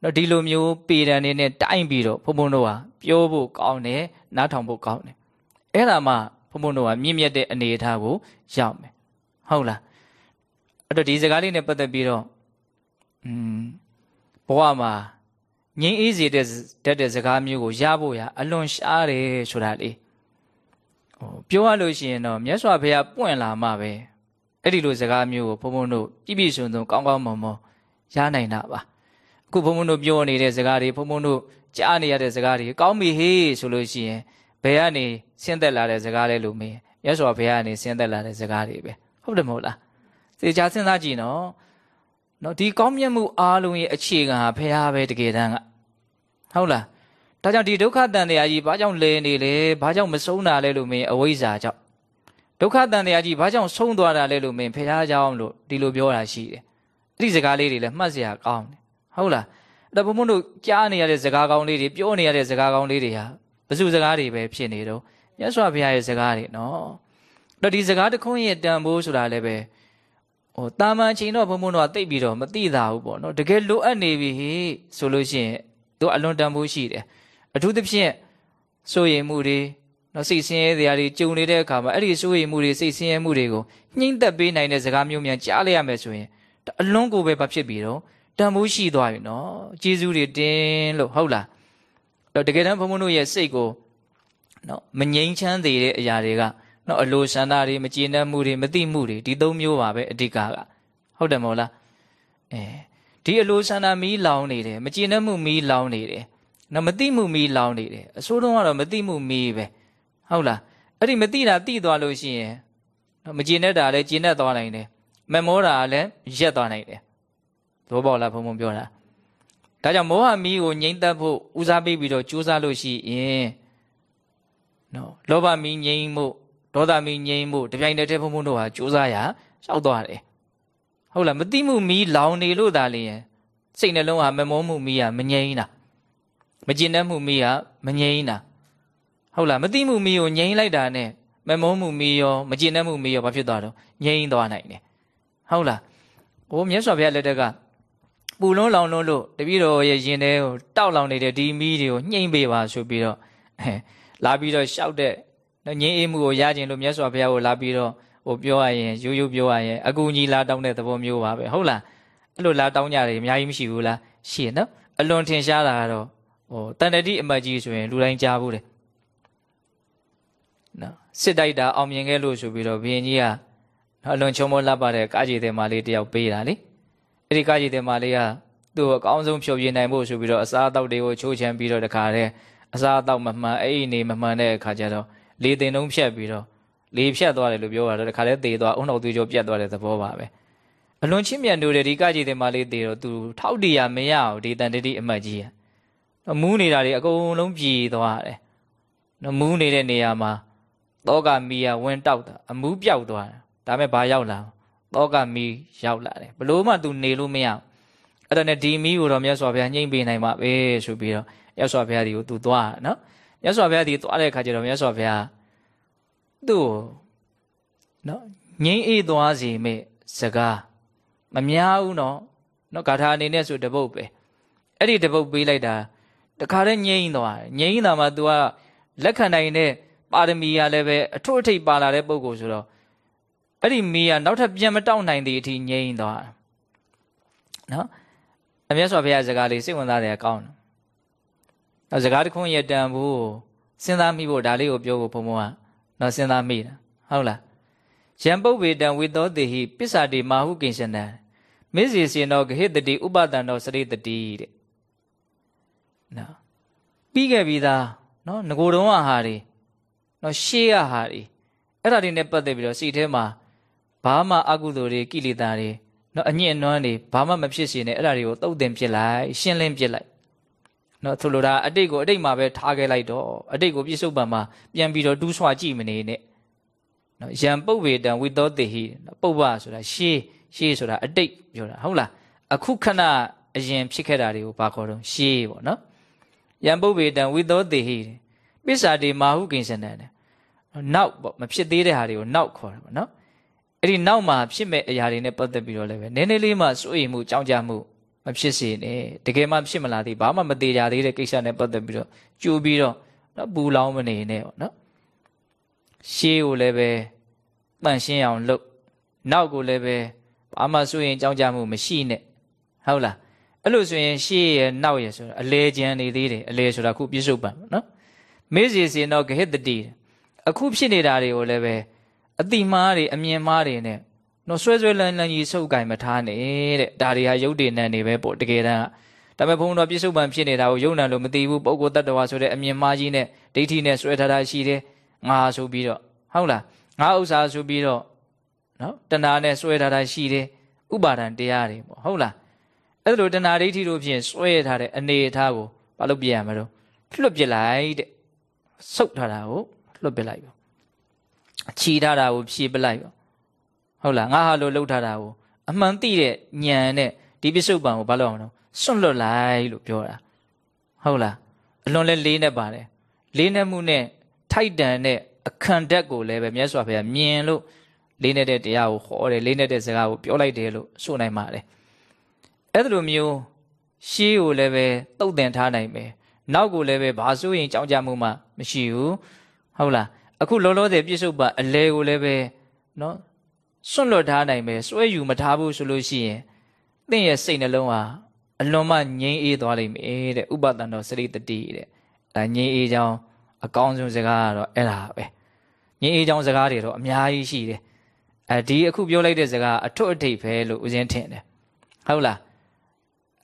နော်ဒီလိုမျိုးပေတံနေနဲ့တိုင်းပြီးတော့ဘုံဘုံတို့ဟာပြောဖို့ကောင်းတယ်နားထောင်ဖို့ကောင်းတယ်အဲ့ဒါမှဘုံဘုံတို့ဟာမြင့်မြတ်တဲ့အနေအထားကိုရောက်မယ်ဟုတ်လားအဲ့တော့ဒီစကားလေးနဲ့ပတ်သက်ပြီးတော့ อืมဘဝမှာငြိမ်းအေးစေတဲ့တတ်တဲ့စကားမျိုးကိုရဖို့ရအလွန်ရှားတယ်ဆိုတာလေဟိုပြောရလို့ရှိရင်တော့မြတ်စွာဘုရားပွင့်လာမှပဲအဲ့ဒီလိုစကားမျိုးကိုဘုံဘုံတို့ပြည့်ပြည့်စုံစုံကောင်းကောင်းမွန်မွန်ရနိုင်တာပါအခုဘုံဘုံတို့ပြောနေတဲ့စကားတွေဘုံဘုံတို့ကြားနေရတဲ့စကားတွေကောင်းပြီဟေးဆိုလို့ရှိရင်ဘယ်ကနေဆင်းသက်လာတဲ့စကားလဲလို့မေးမြတ်စွာဘုရားကနေဆင်းသက်လာတဲ့စကားတွေပဲဟုတ်တယ်မဟုတ်လားသေချာစဉ်းစားကြည့်နော် နော်ဒီကောင်းမြတ်မှုအားလုံးရဲ့အခြေခံဟာဖះပဲတကယ်တမ်းကဟုတ်လားဒါကြောင့်ဒီဒုက္ခတန်တရားကြီးဘာကြောင့်လဲနေလဲဘာကြောင့်မဆုံးတာလဲလို့မင်းအဝိဇ္ဇာကြောင့်ဒုက္ခတန်တရားကြီးဘာကြောင့်ဆုံးသွားတာလဲလို့မင်းဖះကြောင့်လို့ဒီလိုပြောတာရှိတယ်အဲ့ဒီစကားလေးတွေလည်းမှတ်စရာကောင်းတယ်ဟုတ်လားအဲ့ဒါဘုံဘုံတို့ကြားနေရတဲ့စကားကောင်းလေးတွေပြောနေရတဲ့စကားကောင်းလေးတွေဟာဘယ်သူစကားတွေပဲဖြစ်နေတော့မြတ်စွာဘုရားရဲ့စကားတွေနော်အဲ့ဒီစကားတစ်ခုရဲ့တန်ဖိုးဆိုတာလည်းပဲ ဟိုတာမန်ချိန်တော့ဘုံဘုံတော့တိတ်ပြီးတော့မသိတာဘူးပေါ့နော်တကယ်လိုအပ်နေပြီဟေ့ဆိုလို့ရှိရင်သူအလွန်တန်ဖိုးရှိတယ်အထူးသဖြင့်စိုးရိမ်မှုတွေနော်စိတ်ဆင်းရဲစရာတွေကြုံနေတဲ့အခါမှာအဲ့ဒီစိုးရိမ်မှုတွေစိတ်ဆင်းရဲမှုတွေကိုညှိမ့်သက်ပေးနိုင်တဲ့စကားမျိုးများကြားလိုက်ရမယ်ဆိုရင်အလွန်ကိုပဲဘာဖြစ်ပြီးတော့တန်ဖိုးရှိသွားပြီနော်ကျေးဇူးတွေတင်းလို့ဟုတ်လားတော့တကယ်တမ်းဘုံဘုံတို့ရဲ့စိတ်ကိုနော်မငြိမ်းချမ်းသေးတဲ့အရာတွေက နော်အလိုဆန္ဒတွေမကျေနပ်မှုတွေမသိမှုတွေဒီသုံးမျိုးပါပဲအဓိကကဟုတ်တယ်မဟုတ်လားအဲဒီအလိုဆန္ဒမီးလောင်နေတယ်မကျေနပ်မှုမီးလောင်နေတယ်နော်မသိမှုမီးလောင်နေတယ်အဆိုးဆုံးကတော့မသိမှုမီးပဲဟုတ်လားအဲ့ဒီမသိတာသိသွားလို့ရှိရင်နော်မကျေနပ်တာလည်းကျေနပ်သွားနိုင်တယ်မမောတာလည်းရက်သွားနိုင်တယ်သဘောပေါက်လားဘုံဘုံပြောတာဒါကြောင့်မောဟမီးကိုငြိမ့်သက်ဖို့ဦးစားပေးပြီးတော့ကြိုးစားလို့ရှိရင်နော်လောဘမီးငြိမ့်မှု ဒေါသမီးငြိမ့်မှုတပြိုင်တည်းတည်းဘုံဘုံတို့ဟာကြိုးစားရရှောက်သွားတယ်ဟုတ်လားမတိမှုမီးလောင်နေလို့သာလေစိတ်နှလုံးဟာမမောမှုမီးကမငြိမ့်တာမကျင်တတ်မှုမီးကမငြိမ့်တာဟုတ်လားမတိမှုမီးကိုငြိမ့်လိုက်တာနဲ့မမောမှုမီးရောမကျင်တတ်မှုမီးရောဘာဖြစ်သွားတော့ငြိမ့်သွားနိုင်တယ်ဟုတ်လားဟိုမြတ်စွာဘုရားလက်ထက်ကပူလုံးလောင်လုံးလို့တပည့်တော်ရဲ့ရင်ထဲကိုတောက်လောင်နေတဲ့ဒီမီးတွေကိုညှိမ့်ပေးပါဆိုပြီးတော့အဲလာပြီးတော့ရှောက်တဲ့ ငင်းအေးမှုကိုရခြင်းလို့မြတ်စွာဘုရားကိုလာပြီးတော့ဟိုပြောရရင်ရိုးရိုးပြောရရင်အကူကြီးလာတောင်းတဲ့သဘောမျိုးပါပဲဟုတ်လားအဲ့လိုလာတောင်းကြတယ်အများကြီးမရှိဘူးလားရှိရနော်အလွန်ထင်ရှားတာကတော့ဟိုတန်တတိအမတ်ကြီးဆိုရင်လူတိုင်းကြားဘူးတယ်နော်စစ်တိုက်တာအောင်မြင်ခဲ့လို့ဆိုပြီးတော့ဘုရင်ကြီးကအလွန်ချုံမောလှပတဲ့ကာကြီးတဲ့မာလေးတယောက်ပေးတာလေအဲ့ဒီကာကြီးတဲ့မာလေးကသူ့အကောင်းဆုံးဖြောပြနိုင်ဖို့ဆိုပြီးတော့အစားအသောက်တွေကိုချိုးချမ်းပြီးတော့တခါတည်းအစားအသောက်မမှန်အဲ့ဒီနေမမှန်တဲ့အခါကျတော့ လေတင်လုံးဖြတ်ပြီးတော့လေဖြတ်သွားတယ်လို့ပြောတာတော့တခါတည်းသေသွားအုံနောက်သွေးကြောပြတ်သွားတဲ့သဘောပါပဲအလွန်ချင်းမြတ်နိုးတဲ့ဒီကာကြီးတဲ့မာလေးသေတော့သူထောက်တရမရအောင်ဒီတန်တတိအမတ်ကြီးကမူးနေတာတွေအကုန်လုံးပြည်သွားတယ်နော်မူးနေတဲ့နေရာမှာတောကမီယာဝင်တောက်တာအမူးပြောက်သွားတာဒါမဲ့ဘာရောက်လာတောကမီရောက်လာတယ်ဘလို့မှ तू နေလို့မရအဲ့ဒါနဲ့ဒီမီကိုတော့မြတ်စွာဘုရားညှိမ့်ပေးနိုင်ပါပဲဆိုပြီးတော့မြတ်စွာဘုရားဒီကို तू သွားနော် မြတ်စွာဘုရားဒီသွားတဲ့အခါကျတော့မြတ်စွာဘုရားသူ့နော်ငိမ့်အေးသွားစီမဲ့စကားမများဘူးနော်နော်ဂါထာအနေနဲ့ဆိုတပုတ်ပဲအဲ့ဒီတပုတ်ပေးလိုက်တာတခါတည်းငိမ့်သွားတယ်ငိမ့်တာမှ तू ကလက်ခံနိုင်တဲ့ပါရမီကလည်းပဲအထွတ်အထိပ်ပါလာတဲ့ပုဂ္ဂိုလ်ဆိုတော့အဲ့ဒီမီးကနောက်ထပ်ပြန်မတောက်နိုင်သေးအထိငြိမ်းသွားနော်အမြတ်စွာဘုရားစကားလေးစိတ်ဝင်စားတယ်ကောင်းတယ် နောက်စကားတစ်ခုရဲ့တန်ဖို့စဉ်းစားမိဖို့ဒါလေးကိုပြောဖို့ဘုံဘုံကနော်စဉ်းစားမိတာဟုတ်လားယံပုပ္ပေတံဝိသောတေဟိပစ္စာတိမာဟုကိဉ္စနံမစ္စေစေနောဂဟိတတိဥပဒံတော်စရိတတိတဲ့နော်ပြီးခဲ့ပြီးသားနော်ငကိုယ်တော်ဟာတွေနော်ရှေးရဟာတွေအဲ့ဒါတွေနဲ့ပတ်သက်ပြီးတော့စိတ်ထဲမှာဘာမှအကုသိုလ်တွေကိလေသာတွေနော်အညစ်အနွမ်းတွေဘာမှမဖြစ်စေနဲ့အဲ့ဒါတွေကိုတုတ်တင်ပြစ်လိုက်ရှင်းလင်းပြစ်လိုက် နော်ဆိုလိုတာအတိတ်ကိုအတိတ်မှာပဲထားခဲ့လိုက်တော့အတိတ်ကိုပြစ္ဆုတ်ပံမှာပြန်ပြီးတော့တူးဆွကြည့်မနေနဲ့နော်ယံပုပ်ဝေတံဝိသောတေဟိပုပ်ဝဆိုတာရှေးရှေးဆိုတာအတိတ်ပြောတာဟုတ်လားအခုခဏအရင်ဖြစ်ခဲ့တာတွေကိုဘာခေါ်တော့ရှေးပေါ့နော်ယံပုပ်ဝေတံဝိသောတေဟိပစ္စာတိမာဟုကိဉ္စနံနောက်ပေါ့မဖြစ်သေးတဲ့ဟာတွေကိုနောက်ခေါ်တာပေါ့နော်အဲ့ဒီနောက်မှာဖြစ်မဲ့အရာတွေနဲ့ပတ်သက်ပြီးတော့လည်းပဲနည်းနည်းလေးမှစိုးရိမ်မှုကြောင်းကြမှု မဖြစ်စေနဲ့တကယ်မှဖြစ်မလာသေးဘာမှမသေးကြသေးတဲ့ကိစ္စနဲ့ပတ်သက်ပြီးတော့ကြိုးပြီးတော့နော်ပူလောင်မနေနဲ့ပေါ့နော်ရှေးကိုလည်းပဲတန့်ရှင်းအောင်လုပ်နောက်ကိုလည်းပဲဘာမှစိုးရင်ကြောင်းကြမှုမရှိနဲ့ဟုတ်လားအဲ့လိုဆိုရင်ရှေးရဲ့နောက်ရဲ့ဆိုတာအလေကျန်နေသေးတယ်အလေဆိုတာခုပြစ္ဆုတ်ပံနော်မေ့စီစီတော့ဂဟိတတိအခုဖြစ်နေတာတွေကိုလည်းပဲအတိမားတွေအမြင်မားတွေနဲ့ နော်ဆွဲဆွဲလန်းလန်းကြီးစုပ်ကင်မထားနဲ့တဲ့ဒါတွေဟာရုပ်တည်နံနေပဲပေါ့တကယ်တမ်းဒါပေမဲ့ဘုန်းတော်ပြစ္ဆုတ်ပံဖြစ်နေတာကိုယုံနံလို့မသိဘူးပုဂ္ဂိုလ်တ attva ဆိုတဲ့အမြင်မားကြီးနဲ့ဒိဋ္ဌိနဲ့ဆွဲထားတာရှိတယ်ငါဆိုပြီးတော့ဟုတ်လားငါဥစ္စာဆိုပြီးတော့နော်တဏှာနဲ့ဆွဲထားတာရှိတယ်ဥပါဒံတရားတွေပေါ့ဟုတ်လားအဲ့လိုတဏှာဒိဋ္ဌိတို့ဖြင့်ဆွဲထားတဲ့အနေအထားကိုဘာလို့ပြရမလို့လွတ်ပြလိုက်တဲ့ဆုတ်ထားတာကိုလွတ်ပြလိုက်ပေါ့ခြီထားတာကိုဖြည့်ပလိုက်ပေါ့ ဟုတ်လားငါဟာလို့လှုပ်ထားတာကိုအမှန်သိတဲ့ဉာဏ်နဲ့ဒီပစ္စုပန်ကိုဘာလို့အောင်လဲစွန့်လွတ်လိုက်လို့ပြောတာဟုတ်လားအလွန်လဲလေးနဲ့ပါတယ်လေးနဲ့မှုနဲ့ထိုက်တန်တဲ့အခန့်တက်ကိုလည်းပဲမြတ်စွာဘုရားမြင်လို့လေးနဲ့တဲ့တရားကိုဟောတယ်လေးနဲ့တဲ့စကားကိုပြောလိုက်တယ်လို့ဆိုနိုင်ပါတယ်အဲ့လိုမျိုးရှေးကိုလည်းပဲတုတ်တင်ထားနိုင်မယ်နောက်ကိုလည်းပဲဘာစိုးရင်ကြောင်းကြမှုမှမရှိဘူးဟုတ်လားအခုလောလောဆယ်ပြစ္ဆုတ်ပါအလဲကိုလည်းပဲနော် စွန့်လွတ်ထားနိုင်မယ်စွဲယူမထားဘူးဆိုလို့ရှိရင်သင်ရဲ့စိတ်နှလုံးဟာအလွန်မှငြိမ်းအေးသွားလိမ့်မယ်တဲ့ဥပဒံတော်စရိတတိတဲ့ဒါငြိမ်းအေးကြောင်းအကောင်းဆုံးစကားကတော့အဲ့ဒါပဲငြိမ်းအေးကြောင်းစကားတွေတော့အများကြီးရှိတယ်အဲဒီအခုပြောလိုက်တဲ့စကားအထွတ်အထိပ်ပဲလို့ဦးဇင်းထင်တယ်ဟုတ်လား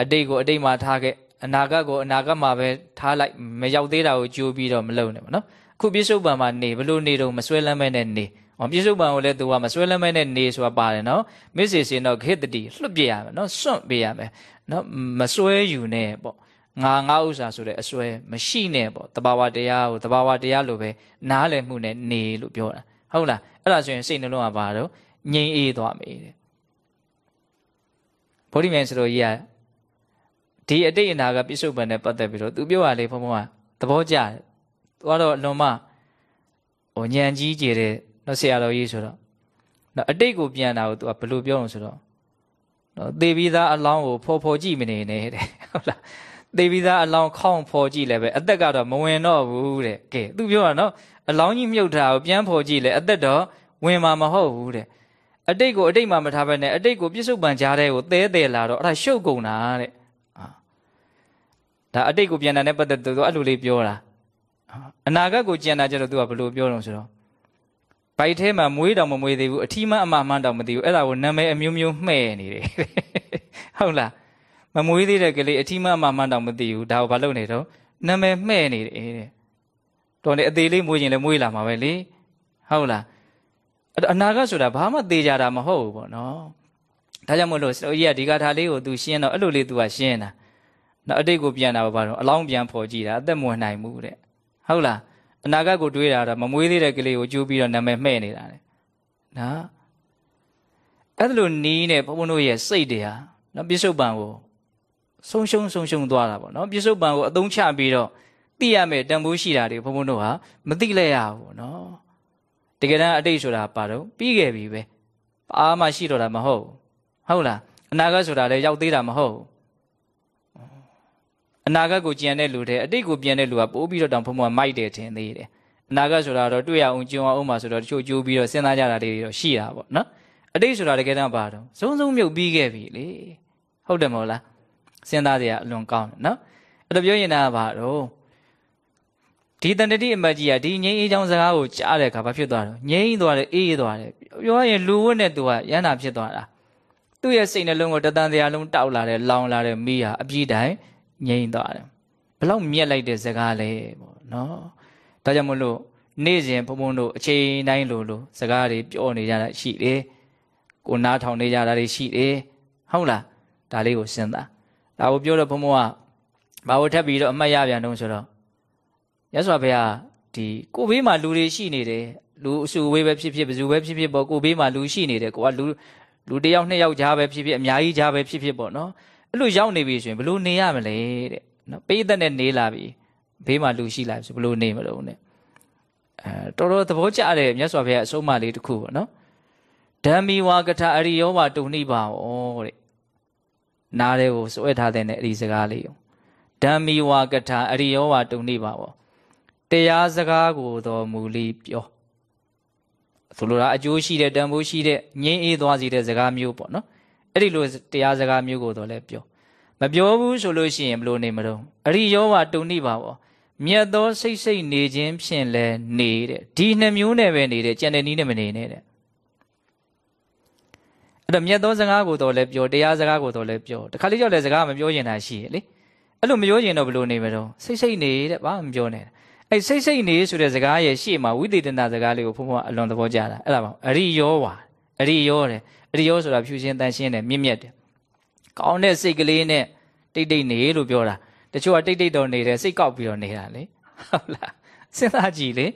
အတိတ်ကိုအတိတ်မှာထားခဲ့အနာဂတ်ကိုအနာဂတ်မှာပဲထားလိုက်မရောက်သေးတာကိုကြိုးပြီးတော့မလုပ်နဲ့ပေါ့နော်ခုပြစ္ဆုတ်ပံမှာနေဘလို့နေတော့မဆွဲလမ်းမဲနဲ့နေဩဟော ပြစ္ဆုတ်ပံကိုလည်းသူကမဆွဲလမ်းမဲနဲ့နေဆိုတာပါတယ်နော်မစ္စေစင်တော့ခေတ္တတိလွတ်ပြရမယ်နော်စွန့်ပေးရမယ်နော်မဆွဲယူနဲ့ပေါ့ငါငါဥစ္စာဆိုတဲ့အစွဲမရှိနဲ့ပေါ့တဘာဝတရားကိုတဘာဝတရားလိုပဲနားလည်မှုနဲ့နေလို့ပြောတာဟုတ်လားအဲ့ဒါဆိုရင်စိတ်နှလုံးကပါတော့ငြိမ်အေးသွားမယ်တဲ့ဗောဓိမြိုင်ဆိုတော့ကြီးကဒီအတိတ်အနာကပြစ္ဆုတ်ပံနဲ့ပတ်သက်ပြီးတော့သူပြောရလေဘုံဘုံကသဘောကျတယ်သူကတော့အလွန်မှဟိုညံကြီးကြတဲ့ နော်ဆရာတော်ကြီးဆိုတော့နော်အတိတ်ကိုပြန်တာကိုသူကဘယ်လိုပြောလို့ဆိုတော့နော်သေပြီးသားအလောင်းကိုဖော်ဖော်ကြည့်မနေနဲ့တဲ့ဟုတ်လားသေပြီးသားအလောင်းခေါင်းဖော်ကြည့်လဲပဲအသက်ကတော့မဝင်တော့ဘူးတဲ့ကဲသူပြောတာနော်အလောင်းကြီးမြုပ်တာကိုပြန်ဖော်ကြည့်လဲအသက်တော့ဝင်မှာမဟုတ်ဘူးတဲ့အတိတ်ကိုအတိတ်မှာမထားဘဲနဲ့အတိတ်ကိုပြစ္ဆုတ်ပံကြားတဲ့ကိုသဲတယ်လာတော့အဲ့ဒါရှုပ်ကုန်တာတဲ့ဒါအတိတ်ကိုပြန်တာနဲ့ပတ်သက်သူအဲ့လိုလေးပြောတာအနာဂတ်ကိုကြံတာကြတော့သူကဘယ်လိုပြောတော့ဆိုတော့ ဘိုက်ထဲမှာမွေးတောင်မမွေးသေးဘူးအထီးမအမမှန်းတောင်မသိဘူးအဲ့ဒါကိုနာမည်အမျိုးမျိုးမှဲ့နေတယ်ဟုတ်လားမမွေးသေးတဲ့ကလေးအထီးမအမမှန်းတောင်မသိဘူးဒါကိုဘာလုပ်နေတော့နာမည်မှဲ့နေတယ်တဲ့တော်နေအသေးလေးမွေးရင်လည်းမွေးလာမှာပဲလေဟုတ်လားအနာဂတ်ဆိုတာဘာမှသေကြတာမဟုတ်ဘူးပေါ့နော်ဒါကြောင့်မလို့ဆရာကြီးကဒီကထာလေးကိုသူရှင်းတော့အဲ့လိုလေးသူကရှင်းတာနော်အတိတ်ကိုပြန်တာဘာလို့အလောင်းပြန်ဖော်ကြည့်တာအသက်မဝင်နိုင်ဘူးတဲ့ဟုတ်လား အနာဂတ်ကိုတွေးတာတော့မမွေးသေးတဲ့ကလေးကိုကြိုးပြီးတော့နာမည်မှဲ့နေတာလေနော်အဲ့လိုနီးနဲ့ဘုန်းဘုန်းတို့ရဲ့စိတ်တွေဟာနော်ပြစ္ဆုတ်ပံကိုဆုံးရှုံးဆုံးရှုံးသွားတာပေါ့နော်ပြစ္ဆုတ်ပံကိုအသုံးချပြီးတော့သိရမယ်တန်ဖိုးရှိတာတွေဘုန်းဘုန်းတို့ဟာမသိလဲရဘူးနော်တကယ်တမ်းအတိတ်ဆိုတာပါတော့ပြီးခဲ့ပြီပဲဘာမှရှိတော့တာမဟုတ်ဟုတ်လားအနာဂတ်ဆိုတာလည်းရောက်သေးတာမဟုတ် အနာဂတ်ကိုကြံတဲ့လူတဲ့အတိတ်ကိုပြန်တဲ့လူကပိုးပြီးတော့တောင်ဖုံဖုံမိုက်တယ်ထင်သေးတယ်အနာဂတ်ဆိုတာတော့တွေ့ရအောင်ကြုံအောင်မှဆိုတော့တချို့ကြိုးပြီးတော့စဉ်းစားကြတာတွေတော့ရှိတာပေါ့နော်အတိတ်ဆိုတာတကယ်တော့ပါတော့စုံစုံမြုပ်ပြီးခဲ့ပြီလေဟုတ်တယ်မဟုတ်လားစဉ်းစားကြရအလွန်ကောင်းတယ်နော်အဲ့တော့ပြောရင်ဒါကပါတော့ဒီတန်တတိအမတ်ကြီးကဒီငိမ့်အေးချောင်းစကားကိုကြားတဲ့အခါဘာဖြစ်သွားတော့ငိမ့်သွားတယ်အေးသွားတယ်ပြောရရင်လူဝတ်နဲ့သူကရဟနာဖြစ်သွားတာသူ့ရဲ့စိတ်နှလုံးကိုတသံတရားလုံးတောက်လာတယ်လောင်လာတယ်မိဟာအပြည့်တိုင်း ငြိမ့်သွားတယ်ဘလောက်မြက်လိုက်တဲ့စကားလဲပေါ့နော်ဒါကြောင့်မလို့နေ့စဉ်ဘုံဘုံတို့အချိန်တိုင်းလိုလိုစကားတွေပြောနေကြတာရှိတယ်ကိုနားထောင်နေကြတာတွေရှိတယ်ဟုတ်လားဒါလေးကိုစဉ်းစားဒါကိုပြောတော့ဘုံဘုံကဘာလို့ထပ်ပြီးတော့အမှတ်ရပြန်တော့ဆိုတော့ရသော်ဘုရားဒီကိုဘေးမှာလူတွေရှိနေတယ်လူအစုဝေးပဲဖြစ်ဖြစ်ဘယ်သူပဲဖြစ်ဖြစ်ပေါ့ကိုဘေးမှာလူရှိနေတယ်ကိုကလူလူတယောက်နှစ်ယောက်ကြားပဲဖြစ်ဖြစ်အများကြီးကြားပဲဖြစ်ဖြစ်ပေါ့နော် အဲ့လိုရောက်နေပြီဆိုရင်ဘယ်လိုနေရမလဲတဲ့နော်ပိဋကနဲ့နေလာပြီဘေးမှာလူရှိလာပြီဆိုဘယ်လိုနေမလို့နဲ့အဲတော်တော်သဘောကျတယ်မြတ်စွာဘုရားအဆုံးအမလေးတစ်ခုပေါ့နော်ဓမ္မီဝါကထအရိယောဝတုန်နိပါဩတဲ့နားလေးကိုစွဲထားတဲ့အဲ့ဒီစကားလေးဓမ္မီဝါကထအရိယောဝတုန်နိပါဩတရားစကားကိုတော်မူလိပြောဆိုလိုတာအကျိုးရှိတဲ့တန်ဖိုးရှိတဲ့ငြိမ်းအေးသွားစေတဲ့စကားမျိုးပေါ့နော် အဲ့ဒီလိုတရားစကားမျိုးကိုတော့လည်းပြောမပြောဘူးဆိုလို့ရှိရင်ဘလို့နေမလို့အရိယောဝတုန်နိပါပေါ့မြတ်သောစိတ်စိတ်နေခြင်းဖြင့်လဲနေတဲ့ဒီနှမျိုးနဲ့ပဲနေတဲ့ကြံတဲ့နီးနဲ့မနေနဲ့တဲ့အဲ့တော့မြတ်သောစကားကိုတော့လည်းပြောတရားစကားကိုတော့လည်းပြောတခါလေးကြောက်လည်းစကားမပြောရင်တာရှိရလေအဲ့လိုမပြောရင်တော့ဘလို့နေမလို့စိတ်စိတ်နေတဲ့ဘာမှမပြောနဲ့အဲ့စိတ်စိတ်နေဆိုတဲ့စကားရဲ့ရှေ့မှာဝိသေသနာစကားလေးကိုဘုံဘုံအလွန်သဘောကျတာအဲ့ဒါပါအရိယောဝါအရိယောတဲ့အ ရိယောဆိုတာဖြူရှင်းတန်ရှင်းတယ်မြင့်မြတ်တယ်ကောင်းတဲ့စိတ်ကလေးနဲ့တိတ်တိတ်နေလို့ပြောတာတချို့ကတိတ်တိတ်တော့နေတယ်စိတ်ကောက်ပြီးတော့နေတာလေဟုတ်လားစဉ်းစားကြည့်လေ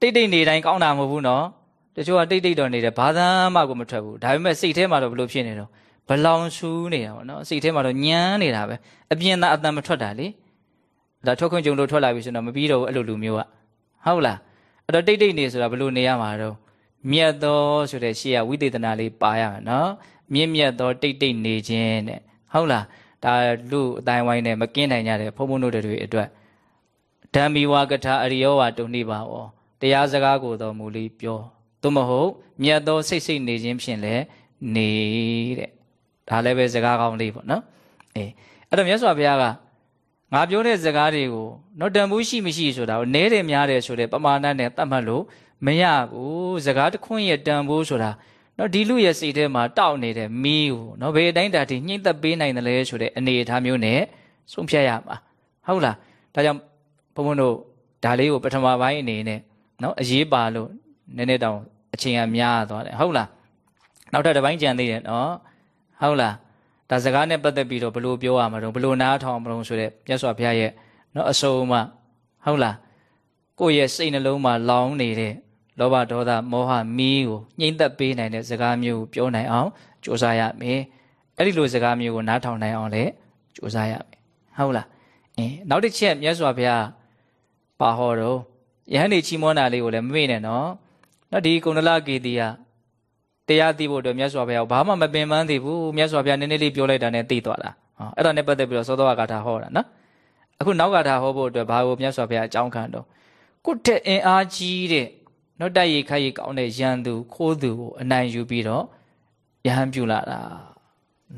တိတ်တိတ်နေတိုင်းကောင်းတာမဟုတ်ဘူးနော်တချို့ကတိတ်တိတ်တော့နေတယ်ဘာသာမှကိုမထွက်ဘူးဒါပေမဲ့စိတ်ထဲမှာတော့ဘလို့ဖြစ်နေတော့ဘလောင်ဆူးနေတာပေါ့နော်စိတ်ထဲမှာတော့ညမ်းနေတာပဲအပြင်သားအတန်မထွက်တာလေဒါထွက်ခွင့်ကြုံလို့ထွက်လာပြီဆိုတော့မပြီးတော့ဘူးအဲ့လိုလူမျိုးကဟုတ်လားအဲ့တော့တိတ်တိတ်နေဆိုတာဘလို့နေရမှာတော့ မြတ်သောဆိုတဲ့ရှေ့ကဝိသေသနာလေးပါရမယ်နော်မြင့်မြတ်သောတိတ်တိတ်နေခြင်းတဲ့ဟုတ်လားဒါလူအတိုင်းဝိုင်းနဲ့မကင်းနိုင်ကြတဲ့ဘုံဘုံတို့တွေအတွက်ဓမ္မီဝါကထာအရိယောဝါတုန်နိပါဩတရားစကားကိုတော်မူလိပြောသို့မဟုတ်မြတ်သောစိတ်စိတ်နေခြင်းဖြင့်လည်းနေတဲ့ဒါလည်းပဲစကားကောင်းလေးပေါ့နော်အေးအဲ့တော့မြတ်စွာဘုရားကငါပြောတဲ့စကားတွေကိုတော့တန်ဖိုးရှိမရှိဆိုတာကိုနဲတယ်များတယ်ဆိုတဲ့ပမာဏနဲ့သတ်မှတ်လို့ မရဘူးစကားတစ်ခွန်းရဲ့တန်ဖိုးဆိုတာနော်ဒီလူရဲ့စိတ်ထဲမှာတောက်နေတဲ့မီးကိုနော်ဘယ်အတိုင်းတာထိညှိမ့်သက်ပေးနိုင်တယ်လဲဆိုတဲ့အနေအထားမျိုးနဲ့ဆုံးဖြတ်ရမှာဟုတ်လားဒါကြောင့်ဘုံဘုံတို့ဒါလေးကိုပထမပိုင်းအနေနဲ့နော်အရေးပါလို့နည်းနည်းတောင်အချိန်ကများသွားတယ်ဟုတ်လားနောက်ထပ်တစ်ပိုင်းကြံသေးတယ်နော်ဟုတ်လားဒါစကားနဲ့ပတ်သက်ပြီးတော့ဘယ်လိုပြောရမှာတော့ဘယ်လိုနားထောင်မလို့ဆိုတဲ့မြတ်စွာဘုရားရဲ့နော်အစုံအမဟုတ်လားကိုယ့်ရဲ့စိတ်နှလုံးမှာလောင်နေတဲ့ လောဘဒေါသမောဟမီးကိုညှိမ့်သက်ပေးနိုင်တဲ့စကားမျိုးကိုပြောနိုင်အောင်ကြိုးစားရမယ်အဲ့ဒီလိုစကားမျိုးကိုနားထောင်နိုင်အောင်လည်းကြိုးစားရမယ်ဟုတ်လားအင်းနောက်တစ်ချက်မြတ်စွာဘုရားပါဟောတော့ယဟန်နေချီးမွမ်းတာလေးကိုလည်းမမေ့နဲ့နော်နော်ဒီကုဏလကေတီကတရားသိဖို့အတွက်မြတ်စွာဘုရားဘာမှမပင်ပန်းသေးဘူးမြတ်စွာဘုရားနည်းနည်းလေးပြောလိုက်တာနဲ့သိသွားတာဟောအဲ့ဒါနဲ့ပတ်သက်ပြီးတော့သောသောဂါထာဟောတာနော်အခုနောက်ဂါထာဟောဖို့အတွက်ဘာကိုမြတ်စွာဘုရားအကြောင်းခံတော့ကိုတဲ့အင်အားကြီးတဲ့ နော်တိုက်ရိုက်ခိုက်ရိုက်ကောင်းတဲ့ရန်သူခိုးသူကိုအနိုင်ယူပြီးတော့ယဟန်ပြုလာတာ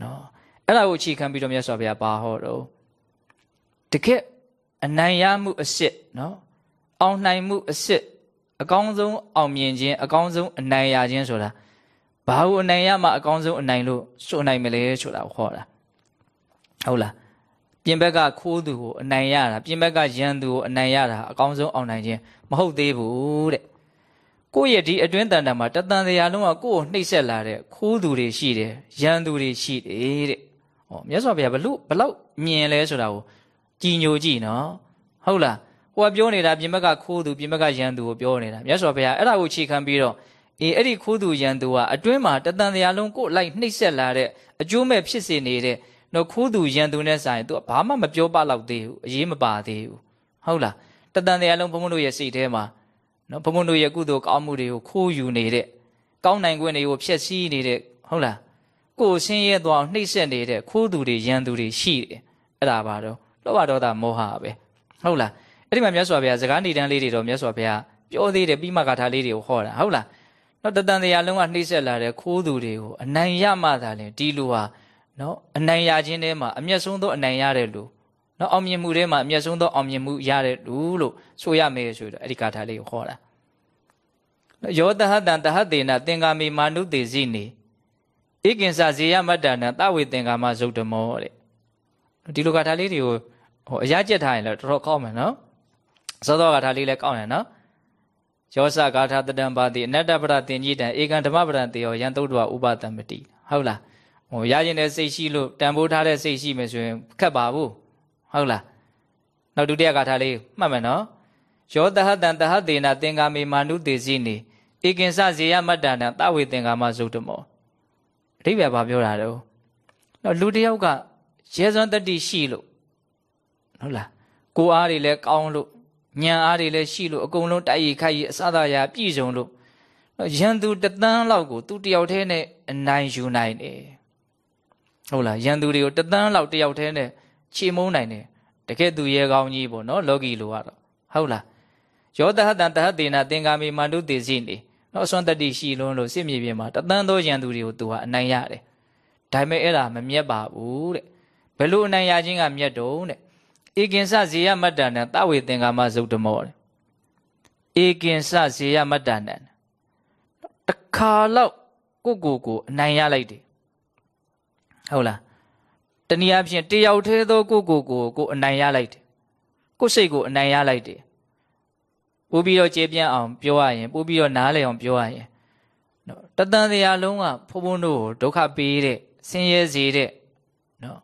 နော်အဲ့ဒါကိုအခြေခံပြီးတော့မြတ်စွာဘုရားဘာဟောတော့တကယ်အနိုင်ရမှုအစ်စ်နော်အောင်နိုင်မှုအစ်စ်အကောင်းဆုံးအောင်မြင်ခြင်းအကောင်းဆုံးအနိုင်ရခြင်းဆိုတာဘာလို့အနိုင်ရမှအကောင်းဆုံးအနိုင်လို့ဆိုနိုင်မလဲဆိုတာကိုခေါ်တာဟုတ်လားပြင်ဘက်ကခိုးသူကိုအနိုင်ရတာပြင်ဘက်ကရန်သူကိုအနိုင်ရတာအကောင်းဆုံးအောင်နိုင်ခြင်းမဟုတ်သေးဘူးတဲ့ ကိုယ့်ရဲ့ဒီအတွင်းတန်တာမှာတတန်တရားလုံးကကိုယ့်ကိုနှိပ်စက်လာတဲ့ခိုးသူတွေရှိတယ်ရန်သူတွေရှိတယ်တဲ့ဟောမြတ်စွာဘုရားဘလို့ဘလောက်မြင်လဲဆိုတာကိုကြည်ညိုကြည့်နော်ဟုတ်လားဟိုကပြောနေတာပြင်ဘက်ကခိုးသူပြင်ဘက်ကရန်သူကိုပြောနေတာမြတ်စွာဘုရားအဲ့ဒါကိုခြေခံပြီးတော့အေးအဲ့ဒီခိုးသူရန်သူကအတွင်းမှာတတန်တရားလုံးကိုလိုက်နှိပ်စက်လာတဲ့အကျိုးမဲ့ဖြစ်စေနေတဲ့နော်ခိုးသူရန်သူနဲ့ဆိုင်သူကဘာမှမပြောပလောက်သေးဘူးအရေးမပါသေးဘူးဟုတ်လားတတန်တရားလုံးဘုံဘုံတို့ရဲ့စိတ်ထဲမှာ နော်ဘုံဘုံတို့ရဲ့ကုသိုလ်ကောင်းမှုတွေကိုခိုးယူနေတဲ့ကောင်းနိုင်ခွင့်တွေကိုဖျက်ဆီးနေတဲ့ဟုတ်လားကိုယ်ဆင်းရဲသွားနှိပ်စက်နေတဲ့ခိုးသူတွေရန်သူတွေရှိတယ်အဲ့ဒါပါတော့လောဘဒေါသမောဟပဲဟုတ်လားအဲ့ဒီမှာမြတ်စွာဘုရားစကားနေတန်းလေးတွေတော့မြတ်စွာဘုရားပြောသေးတယ်ပြီးမှဂါထာလေးတွေကိုဟောတာဟုတ်လားနော်တတန်တရားလုံးကနှိမ့်ဆက်လာတဲ့ခိုးသူတွေကိုအနိုင်ရမှသာလေဒီလူဟာနော်အနိုင်ရခြင်းထဲမှာအမျက်ဆုံးသောအနိုင်ရတဲ့လူ နော်အောင်မြင်မှုထဲမှာအမျက်ဆုံးသောအောင်မြင်မှုရတဲ့လူလို့ဆိုရမယ်ဆိုတော့အဲ့ဒီဂါထာလေးကိုဟောတာယောတဟတံတဟတေနသင်္ကာမိမာနုတေဇိနေဧကင်္စဇေယမတ္တနာတဝေသင်္ကာမဇုတ်တမောတဲ့ဒီလိုဂါထာလေးတွေကိုဟိုအရာကျက်ထားရင်လည်းတော်တော်ကောင်းမယ်နော်သောသောဂါထာလေးလည်းကောင်းတယ်နော်ယောစဂါထာတတံပါတိအနတ္တပရတင်ကြီးတံဧကံဓမ္မပရံတေယောယံသုတ္တဝဥပတံပတိဟုတ်လားဟိုရရင်တဲ့စိတ်ရှိလို့တန်ဖိုးထားတဲ့စိတ်ရှိမယ်ဆိုရင်ခက်ပါဘူး ဟုတ်လားနောက်ဒုတိယဂါထာလေးမှတ်မယ်နော်ယောတဟတံတဟတေနသင်္ကာမေမာနုတေစီနေဧကင်္စဇေယမတ္တနာတဝေသင်္ကာမဇုတ္တမောအဓိပ္ပာယ်ဘာပြောတာတော့နော်လူတယောက်ကရဲစွမ်းတတိရှိလို့ဟုတ်လားကိုအားတွေလည်းကောင်းလို့ညံအားတွေလည်းရှိလို့အကုန်လုံးတိုက်ရိုက်ခိုက်ရအစသာရာပြည့်စုံလို့ရန်သူတသန်းလောက်ကိုသူတယောက်တည်းနဲ့အနိုင်ယူနိုင်တယ်ဟုတ်လားရန်သူတွေကိုတသန်းလောက်တယောက်တည်းနဲ့ ချေမုန်းနိုင်တယ်တကယ်သူရဲကောင်းကြီးပေါ့နော်လောကီလိုကတော့ဟုတ်လားယောတဟတံတဟတေနာသင်္ကာမိမန္တုတေစီနေနော်အစွမ်းတတိရှိလုံးလို့စစ်မြေပြင်မှာတသန်းသောရန်သူတွေကိုသူဟာအနိုင်ရတယ်ဒါပေမဲ့အဲ့ဒါမမြတ်ပါဘူးတဲ့ဘယ်လိုအနိုင်ရခြင်းကမြတ်တုံးတဲ့ဧကင်စဇေယမတ္တနံတဝေသင်္ကာမဇုတ်တမောတဲ့ဧကင်စဇေယမတ္တနံတခါလောက်ကိုကိုကိုအနိုင်ရလိုက်တယ်ဟုတ်လား တနည်းအားဖြင့်တယောက်သေးသောကိုကိုကိုကိုအနိုင်ရလိုက်တယ်ကိုစိတ်ကိုအနိုင်ရလိုက်တယ်ပို့ပြီးတော့ကျေပြန့်အောင်ပြောရရင်ပို့ပြီးတော့နားလည်အောင်ပြောရရင်နော်တတန်တရားလုံးကဖုံဖုံတို့ကိုဒုက္ခပေးတဲ့ဆင်းရဲစေတဲ့နော်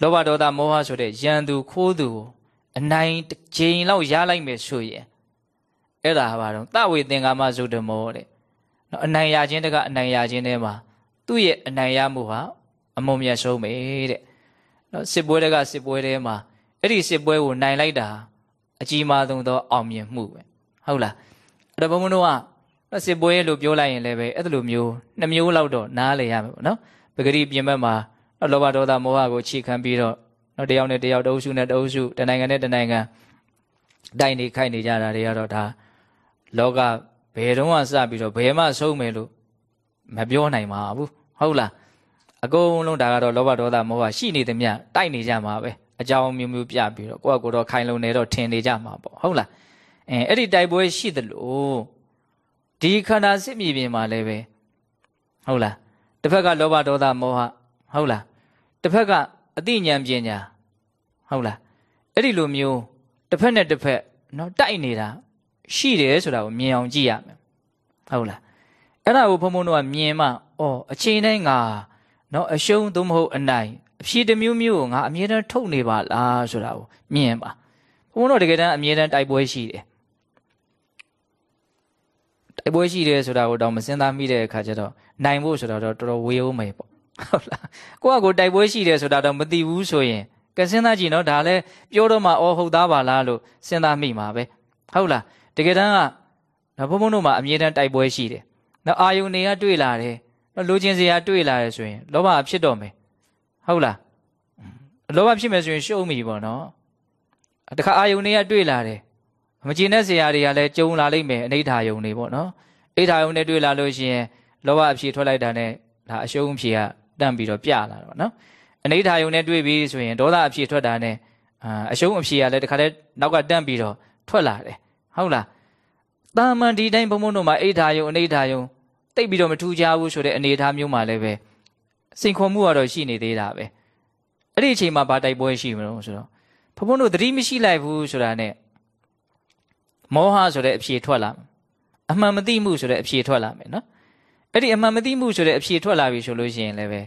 လောဘဒေါသမောဟဆိုတဲ့ယံသူခိုးသူကိုအနိုင်တစ်ချိန်လောက်ရလိုက်မယ်ဆိုရင်အဲ့ဒါဘာတော့တဝေသင်္ကာမဇုတမောတဲ့နော်အနိုင်ရခြင်းတကအနိုင်ရခြင်းထဲမှာသူ့ရဲ့အနိုင်ရမှုဟာ အမုံမြတ်ဆုံးပဲတဲ့နော်စစ်ပွဲတကစစ်ပွဲထဲမှာအဲ့ဒီစစ်ပွဲကိုနိုင်လိုက်တာအကြီးမားဆုံးသောအောင်မြင်မှုပဲဟုတ်လားအဲ့တော့ဘုံဘုံတို့ကစစ်ပွဲလို့ပြောလိုက်ရင်လည်းပဲအဲ့လိုမျိုးနှစ်မျိုးလောက်တော့နားလည်ရမယ်ပေါ့နော်ပဂရိပြင်ဘက်မှာလောဘဒေါသမောဟကိုခြေခံပြီးတော့နော်တယောက်နဲ့တယောက်တအုပ်စုနဲ့တအုပ်စုတနိုင်ငံနဲ့တနိုင်ငံတိုင်နေခိုက်နေကြတာတွေကတော့ဒါလောကဘယ်တော့မှစပြီးတော့ဘယ်မှဆုံးမယ်လို့မပြောနိုင်ပါဘူးဟုတ်လား အကုန်လုံးဒါကတော့လောဘဒေါသမောဟရှိနေသမျှတိုက်နေကြမှာပဲအကြောင်းမျိုးမျိုးပြပြီးတော့ကိုယ့်ကိုယ်တော့ခိုင်လုံနေတော့ထင်နေကြမှာပေါ့ဟုတ်လားအဲအဲ့ဒီတိုက်ပွဲရှိသလိုဒီခန္ဓာစစ်မြေပြင်မှာလည်းပဲဟုတ်လားတစ်ဖက်ကလောဘဒေါသမောဟဟုတ်လားတစ်ဖက်ကအသိဉာဏ်ပညာဟုတ်လားအဲ့ဒီလိုမျိုးတစ်ဖက်နဲ့တစ်ဖက်နော်တိုက်နေတာရှိတယ်ဆိုတာကိုမြင်အောင်ကြည့်ရမယ်ဟုတ်လားအဲ့ဒါကိုဘုံဘုံတို့ကမြင်မှအော်အချိန်တိုင်းငါ နော်အရှုံးသို့မဟုတ်အနိုင်အဖြေတစ်မျိုးမျိုးကိုငါအမြဲတမ်းထုတ်နေပါလားဆိုတာကိုမြင်ပါဘုံဘုံတို့တကယ်တမ်းအမြဲတမ်းတိုက်ပွဲရှိတယ်တိုက်ပွဲရှိတယ်ဆိုတာကိုတော့မစင်သားမိတဲ့အခါကျတော့နိုင်ဖို့ဆိုတာတော့တော်တော်ဝေးအောင်မယ်ပေါ့ဟုတ်လားကိုကကိုတိုက်ပွဲရှိတယ်ဆိုတာတော့မသိဘူးဆိုရင်ကစဉ်းစားကြည့်နော်ဒါလည်းပြောတော့မှအော်ဟုတ်သားပါလားလို့စဉ်းစားမိမှာပဲဟုတ်လားတကယ်တမ်းကဘုံဘုံတို့မှာအမြဲတမ်းတိုက်ပွဲရှိတယ်နော်အာယုန်တွေကတွေ့လာတယ်နော် လိုချင်စရာတွေ့လာတယ်ဆိုရင်လောဘဖြစ်တော့မယ်ဟုတ်လားလောဘဖြစ်မယ်ဆိုရင်ရှုံးပြီပေါ့နော်တခါအာယုန်တွေကတွေ့လာတယ်မကျင်တဲ့စရာတွေကလည်းကြုံလာလိမ့်မယ်အနိဋ္ဌာယုံတွေပေါ့နော်အိဋ္ဌာယုံတွေတွေ့လာလို့ရှိရင်လောဘအဖြေထွက်လိုက်တာနဲ့ဒါအရှုံးအဖြေကတန့်ပြီးတော့ပြလာတော့နော်အနိဋ္ဌာယုံနဲ့တွေ့ပြီးဆိုရင်ဒေါသအဖြေထွက်တာနဲ့အာအရှုံးအဖြေကလည်းတခါတည်းနောက်ကတန့်ပြီးတော့ထွက်လာတယ်ဟုတ်လားတာမန်ဒီတိုင်းဘုံဘုံတို့မှာအိဋ္ဌာယုံအနိဋ္ဌာယုံ တိတ်ပြီးတော့မထူးခြားဘူးဆိုတဲ့အနေအထားမျိုးမှာလည်းပဲစိန်ခေါ်မှုကတော့ရှိနေသေးတာပဲအဲ့ဒီအချိန်မှာဘာတိုက်ပွဲရှိမလို့ဆိုတော့ဘုံဘုံတို့သတိမရှိလိုက်ဘူးဆိုတာနဲ့မောဟဆိုတဲ့အဖြေထွက်လာအမှန်မသိမှုဆိုတဲ့အဖြေထွက်လာမယ်နော်အဲ့ဒီအမှန်မသိမှုဆိုတဲ့အဖြေထွက်လာပြီဆိုလို့ရှိရင်လည်းပဲ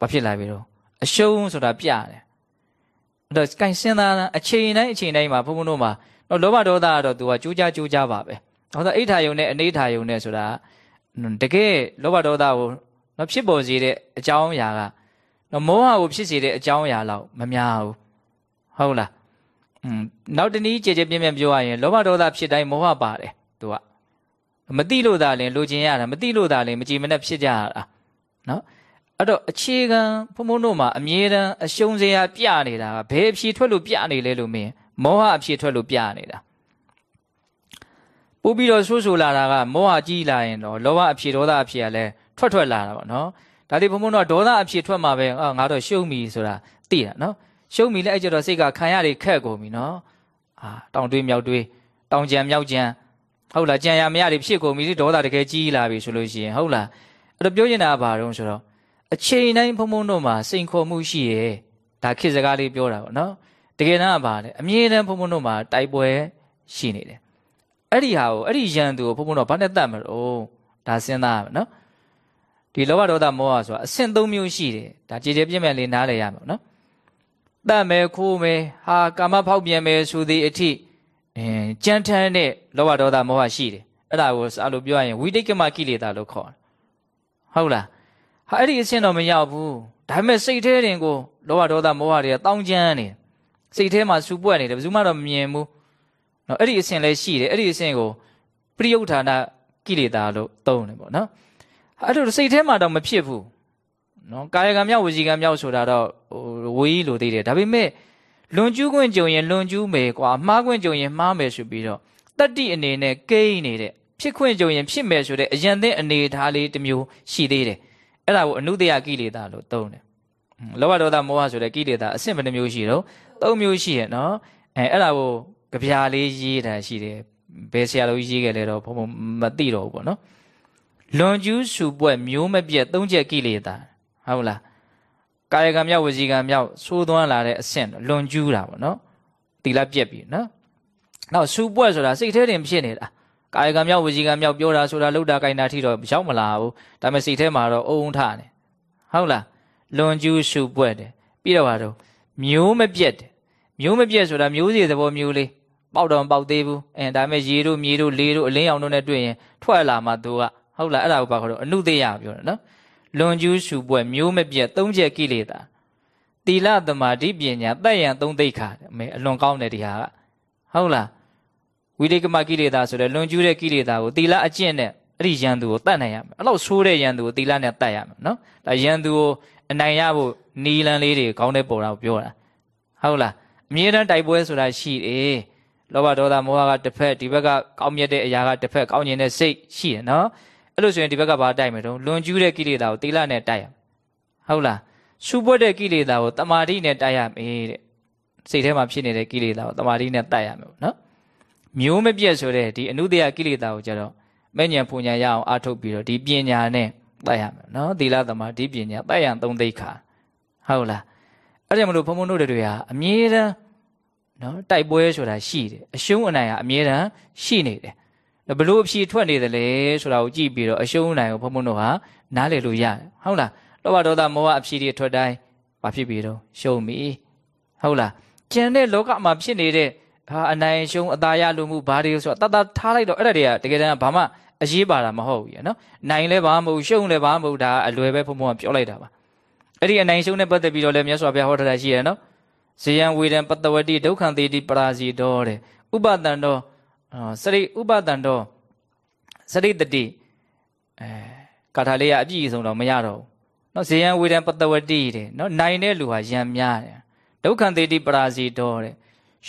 ဘာဖြစ်လာပြီတော့အရှုံးဆိုတာပြတယ်အဲ့တော့ကင်စင်သားအချိန်တိုင်းအချိန်တိုင်းမှာဘုံဘုံတို့မှာတော့လောဘဒေါသကတော့သူကကြိုးကြားကြိုးကြားပါပဲဟောတော့အိဋ္ဌာယုံနဲ့အနိဋ္ဌာယုံနဲ့ဆိုတာ တကယ်လောဘဒေါသကိုတော့ဖြစ်ပေါ်စေတဲ့အကြောင်းအရာကတော့မောဟကိုဖြစ်စေတဲ့အကြောင်းအရာလောက်မများဘူးဟုတ်လားอืมနောက်တနည်းကြည်ကြည်ပြင်းပြင်းပြောရရင်လောဘဒေါသဖြစ်တိုင်းမောဟပါတယ်သူကမသိလို့သာလင်လိုချင်ရတာမသိလို့သာလင်မကြည်မနဲ့ဖြစ်ကြရတာနော်အဲ့တော့အခြေခံဘုံဘုံတို့မှာအမြဲတမ်းအရှုံးစရာပြနေတာကဘယ်အဖြေထွက်လို့ပြနေလဲလို့မင်းမောဟအဖြေထွက်လို့ပြနေတာ ပို့ပြီးတော့ဆိုးဆိုလာတာကမောဟကြီးလာရင်တော့လောဘအဖြေဒေါသအဖြေကလည်းထွက်ထွက်လာတာပေါ့နော်ဒါဒီဘုံဘုံတို့ဒေါသအဖြေထွက်မှာပဲအာငါတော့ရှုံးပြီဆိုတာသိတာနော်ရှုံးပြီလဲအဲ့ကျတော့စိတ်ကခံရတွေခက်ကုန်ပြီနော်အာတောင်တွေးမြောက်တွေးတောင်ကြံမြောက်ကြံဟုတ်လားကြံရမရတွေဖြစ်ကုန်ပြီဒေါသတကယ်ကြီးလာပြီဆိုလို့ရှိရင်ဟုတ်လားအဲ့တော့ပြောနေတာကဘာတုံးဆိုတော့အချိန်တိုင်းဘုံဘုံတို့မှာစိန်ခေါ်မှုရှိရဲ့ဒါခေတ်စကားလေးပြောတာပေါ့နော်တကယ်တမ်းကဘာလဲအမြဲတမ်းဘုံဘုံတို့မှာတိုက်ပွဲရှိနေတယ် အဲ့ဒီဟာကိုအဲ့ဒီရန်သူကိုဘုံဘုံတို့ဘာနဲ့တတ်မလို့ဒါစဉ်းစားရမယ်နော်ဒီလောဘဒေါသမောဟဆိုတာအဆင့်၃မျိုးရှိတယ်ဒါကြည်ကြည်ပြည့်မဲ့လေးနားလည်ရမယ်နော်တတ်မယ်ခိုးမယ်ဟာကာမဖောက်ပြန်မယ်ဆိုသည်အထိအဲကြမ်းထမ်းတဲ့လောဘဒေါသမောဟရှိတယ်အဲ့ဒါကိုစာလို့ပြောရရင်ဝိတိတ်ကမကိလေသာလို့ခေါ်တယ်ဟုတ်လားဟာအဲ့ဒီအဆင့်တော့မရောက်ဘူးဒါပေမဲ့စိတ်ထဲတင်ကိုလောဘဒေါသမောဟတွေကတောင်းကျမ်းနေစိတ်ထဲမှာစူပွက်နေတယ်ဘယ်သူမှတော့မမြင်ဘူး နော်အဲ့ဒီအဆင့်လည်းရှိတယ်အဲ့ဒီအဆင့်ကိုပရိယုဌာဏကိလေသာလို့သုံးတယ်ပေါ့နော်အဲ့လိုစိတ်ထဲမှာတော့မဖြစ်ဘူးနော်ကာယကံမြောက်ဝစီကံမြောက်ဆိုတာတော့ဟိုဝေးလို့သိတယ်ဒါပေမဲ့လွန်ကျူးခွင့်ကြုံရင်လွန်ကျူးမယ်ကွာမှားခွင့်ကြုံရင်မှားမယ်ဆိုပြီးတော့တတ္တိအနေနဲ့ကိန်းနေတဲ့ဖြစ်ခွင့်ကြုံရင်ဖြစ်မယ်ဆိုတဲ့အယံသိအနေထားလေးတစ်မျိုးရှိသေးတယ်အဲ့ဒါကိုအနုတ္တယကိလေသာလို့သုံးတယ်လောဘဒေါသမောဟဆိုတဲ့ကိလေသာအဆင့်ဘယ်နှမျိုးရှိတော့သုံးမျိုးရှိရဲ့နော်အဲအဲ့ဒါကို ကြပြာလေးရေးတာရှိတယ်ဘယ်ဆရာတော်ကြီးရေးခဲ့လဲတော့ဘုံဘုံမသိတော့ဘူးပေါ့နော်လွန်ကျူးစုပွက်မျိုးမပြတ်သုံးချက်ကိလေသာဟုတ်လားကာယကံမြောက်ဝစီကံမြောက်သိုးသွမ်းလာတဲ့အဆင့်လွန်ကျူးတာပေါ့နော်တီလာပြက်ပြီနော်နောက်စုပွက်ဆိုတာစိတ်ထဲတင်ဖြစ်နေတာကာယကံမြောက်ဝစီကံမြောက်ပြောတာဆိုတာလှုပ်တာကိုင်တာထိတော့ရောက်မလာဘူးဒါပေမဲ့စိတ်ထဲမှာတော့အုံထနေဟုတ်လားလွန်ကျူးစုပွက်တယ်ပြီးတော့ပါတော့မျိုးမပြတ်တယ်မျိုးမပြတ်ဆိုတာမျိုးစီသဘောမျိုးလေး ပေါက်တော့ပေါက်သေးဘူးအဲဒါပေမဲ့ရေတို့မြေတို့လေတို့အလင်းရောင်တို့နဲ့တွေ့ရင်ထွက်လာမှသူကဟုတ်လားအဲ့ဒါကိုပါခေါ်တော့အနုသေးရပြောတယ်နော်လွန်ကျူးရှုပွဲမျိုးမပြတ်သုံးချက်ကိလေသာတီလသမာဓိပညာတတ်ရန်သုံးသိခါအမေအလွန်ကောင်းတယ်ဒီဟာကဟုတ်လားဝိလိကမကိလေသာဆိုတဲ့လွန်ကျူးတဲ့ကိလေသာကိုတီလအကျင့်နဲ့အဲ့ဒီယန္တုကိုတတ်နိုင်ရမယ်အဲ့လောက်ဆိုးတဲ့ယန္တုကိုတီလနဲ့တတ်ရမယ်နော်ဒါယန္တုကိုအနိုင်ရဖို့နီလန်လေးတွေကောင်းတဲ့ပေါ်တာကိုပြောတာဟုတ်လားအမြဲတမ်းတိုက်ပွဲဆိုတာရှိတယ် လောဘဒေါသမောဟကတစ်ဖက်ဒီဘက်ကကောင်းမြတ်တဲ့အရာကတစ်ဖက်ကောင်းကျင်တဲ့စိတ်ရှိတယ်နော်အဲ့လိုဆိုရင်ဒီဘက်ကဘာတိုက်မယ်တော့လွန်ကျူးတဲ့ကိလေသာကိုသီလနဲ့တိုက်ရမယ်ဟုတ်လားရှုပွက်တဲ့ကိလေသာကိုတမာတိနဲ့တိုက်ရမယ်တဲ့စိတ်ထဲမှာဖြစ်နေတဲ့ကိလေသာကိုတမာတိနဲ့တိုက်ရမယ်နော်မျိုးမပြတ်ဆိုတဲ့ဒီအနုတ္တယကိလေသာကိုကြတော့မဲ့ညာပူညာရအောင်အားထုတ်ပြီးတော့ဒီပညာနဲ့တိုက်ရမယ်နော်သီလသမာဓိပညာတိုက်ရန်သုံးသိခါဟုတ်လားအဲ့ဒါမလို့ဘုံဘုံတို့တွေဟာအမြဲတမ်း နော်တိုက်ပွဲဆိုတာရှိတယ်အရှုံးအနိုင်ဟာအမြဲတမ်းရှိနေတယ်ဘလို့အဖြေထွက်နေတယ်လေဆိုတာကိုကြည့်ပြီးတော့အရှုံးနိုင်ကိုဘုံဘုံတို့ဟာနားလည်လို့ရတယ်ဟုတ်လားလောဘဒေါသမောဟအဖြေတွေထွက်တိုင်းဘာဖြစ်ပြီတော့ရှုံးပြီဟုတ်လားကျန်တဲ့လောကမှာဖြစ်နေတဲ့ဟာအနိုင်ရှုံးအသာရလို့မှုဘာတွေဆိုတော့တတ်တတ်ထားလိုက်တော့အဲ့ဒါတွေကတကယ်တမ်းဘာမှအရေးပါတာမဟုတ်ဘူးနော်နိုင်လဲဘာမဟုတ်ရှုံးလဲဘာမဟုတ်ဒါအလွယ်ပဲဘုံဘုံကပြောလိုက်တာပါအဲ့ဒီအနိုင်ရှုံးနဲ့ပတ်သက်ပြီးတော့လည်းမြတ်စွာဘုရားဟောထားတာရှိရနော် ဇေယံဝေဒံပတ္တဝတိဒုက္ခံတေတိပရာဇီတောတဲ့ဥပတန်တော်စရိဥပတန်တော်စရိတတိအဲကာထာလေးကအပြည့်အစုံတော့မရတော့ဘူးနော်ဇေယံဝေဒံပတ္တဝတိတဲ့နော်နိုင်တဲ့လူဟာယံများတယ်ဒုက္ခံတေတိပရာဇီတောတဲ့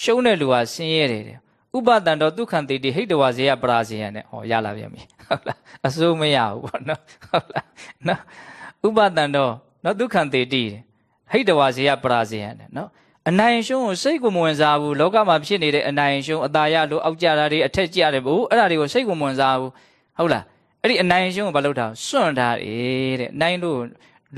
ရှုံးတဲ့လူဟာဆင်းရဲတယ်တဲ့ဥပတန်တော်ဒုက္ခံတေတိဟိတဝါဇေယပရာဇေယံနဲ့ဟောရလာပြန်ပြီဟုတ်လားအစိုးမရဘူးပေါ့နော်ဟုတ်လားနော်ဥပတန်တော်နော်ဒုက္ခံတေတိဟိတဝါဇေယပရာဇေယံနဲ့နော် အနိုင်ရှုံးကိုစိတ်ကိုမဝင်စားဘူးလောကမှာဖြစ်နေတဲ့အနိုင်ရှုံးအตาရလို့အောက်ကြတာတွေအထက်ကြတယ်ဘူးအဲ့ဒါတွေကိုစိတ်ကိုမဝင်စားဘူးဟုတ်လားအဲ့ဒီအနိုင်ရှုံးကိုဘာလုပ်တာစွန့်ထားတယ်တဲ့နိုင်လို့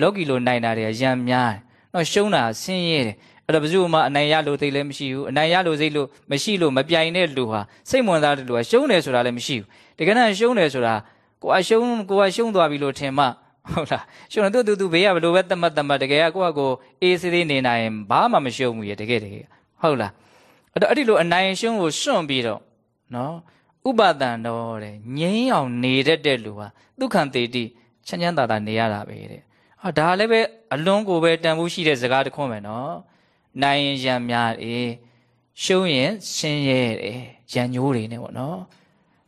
လောကီလို့နိုင်တာတွေကရံများတယ်နော်ရှုံးတာဆင်းရဲတယ်အဲ့တော့ဘယ်သူမှအနိုင်ရလို့သိလည်းမရှိဘူးအနိုင်ရလို့စိတ်လို့မရှိလို့မပြိုင်တဲ့လူဟာစိတ်ဝင်စားတဲ့လူဟာရှုံးတယ်ဆိုတာလည်းမရှိဘူးတကယ်တော့ရှုံးတယ်ဆိုတာကိုကရှုံးကိုကရှုံးသွားပြီလို့ထင်မှ ဟုတ်လားရှုံးတော့တူတူဘေးကဘလို့ပဲတမတ်တမတ်တကယ်ကကိုကကိုအေးစေးသေးနေနိုင်ရင်ဘာမှမရှုံးဘူးရတကယ်တကယ်ဟုတ်လားအဲ့တော့အဲ့ဒီလိုအနိုင်ရှုံးကိုစွန့်ပြီးတော့နော်ဥပါဒံတော့တဲ့ငြိမ်းအောင်နေတတ်တဲ့လူဟာဒုက္ခံတေတိချမ်းချမ်းသာသာနေရတာပဲတဲ့ဟာဒါလည်းပဲအလွန်ကိုပဲတန်ဖိုးရှိတဲ့စကားတစ်ခွန်းပဲနော်နိုင်ရင်ရံများတယ်ရှုံးရင်ဆင်းရဲတယ်ရံညိုးတွေနဲ့ပေါ့နော်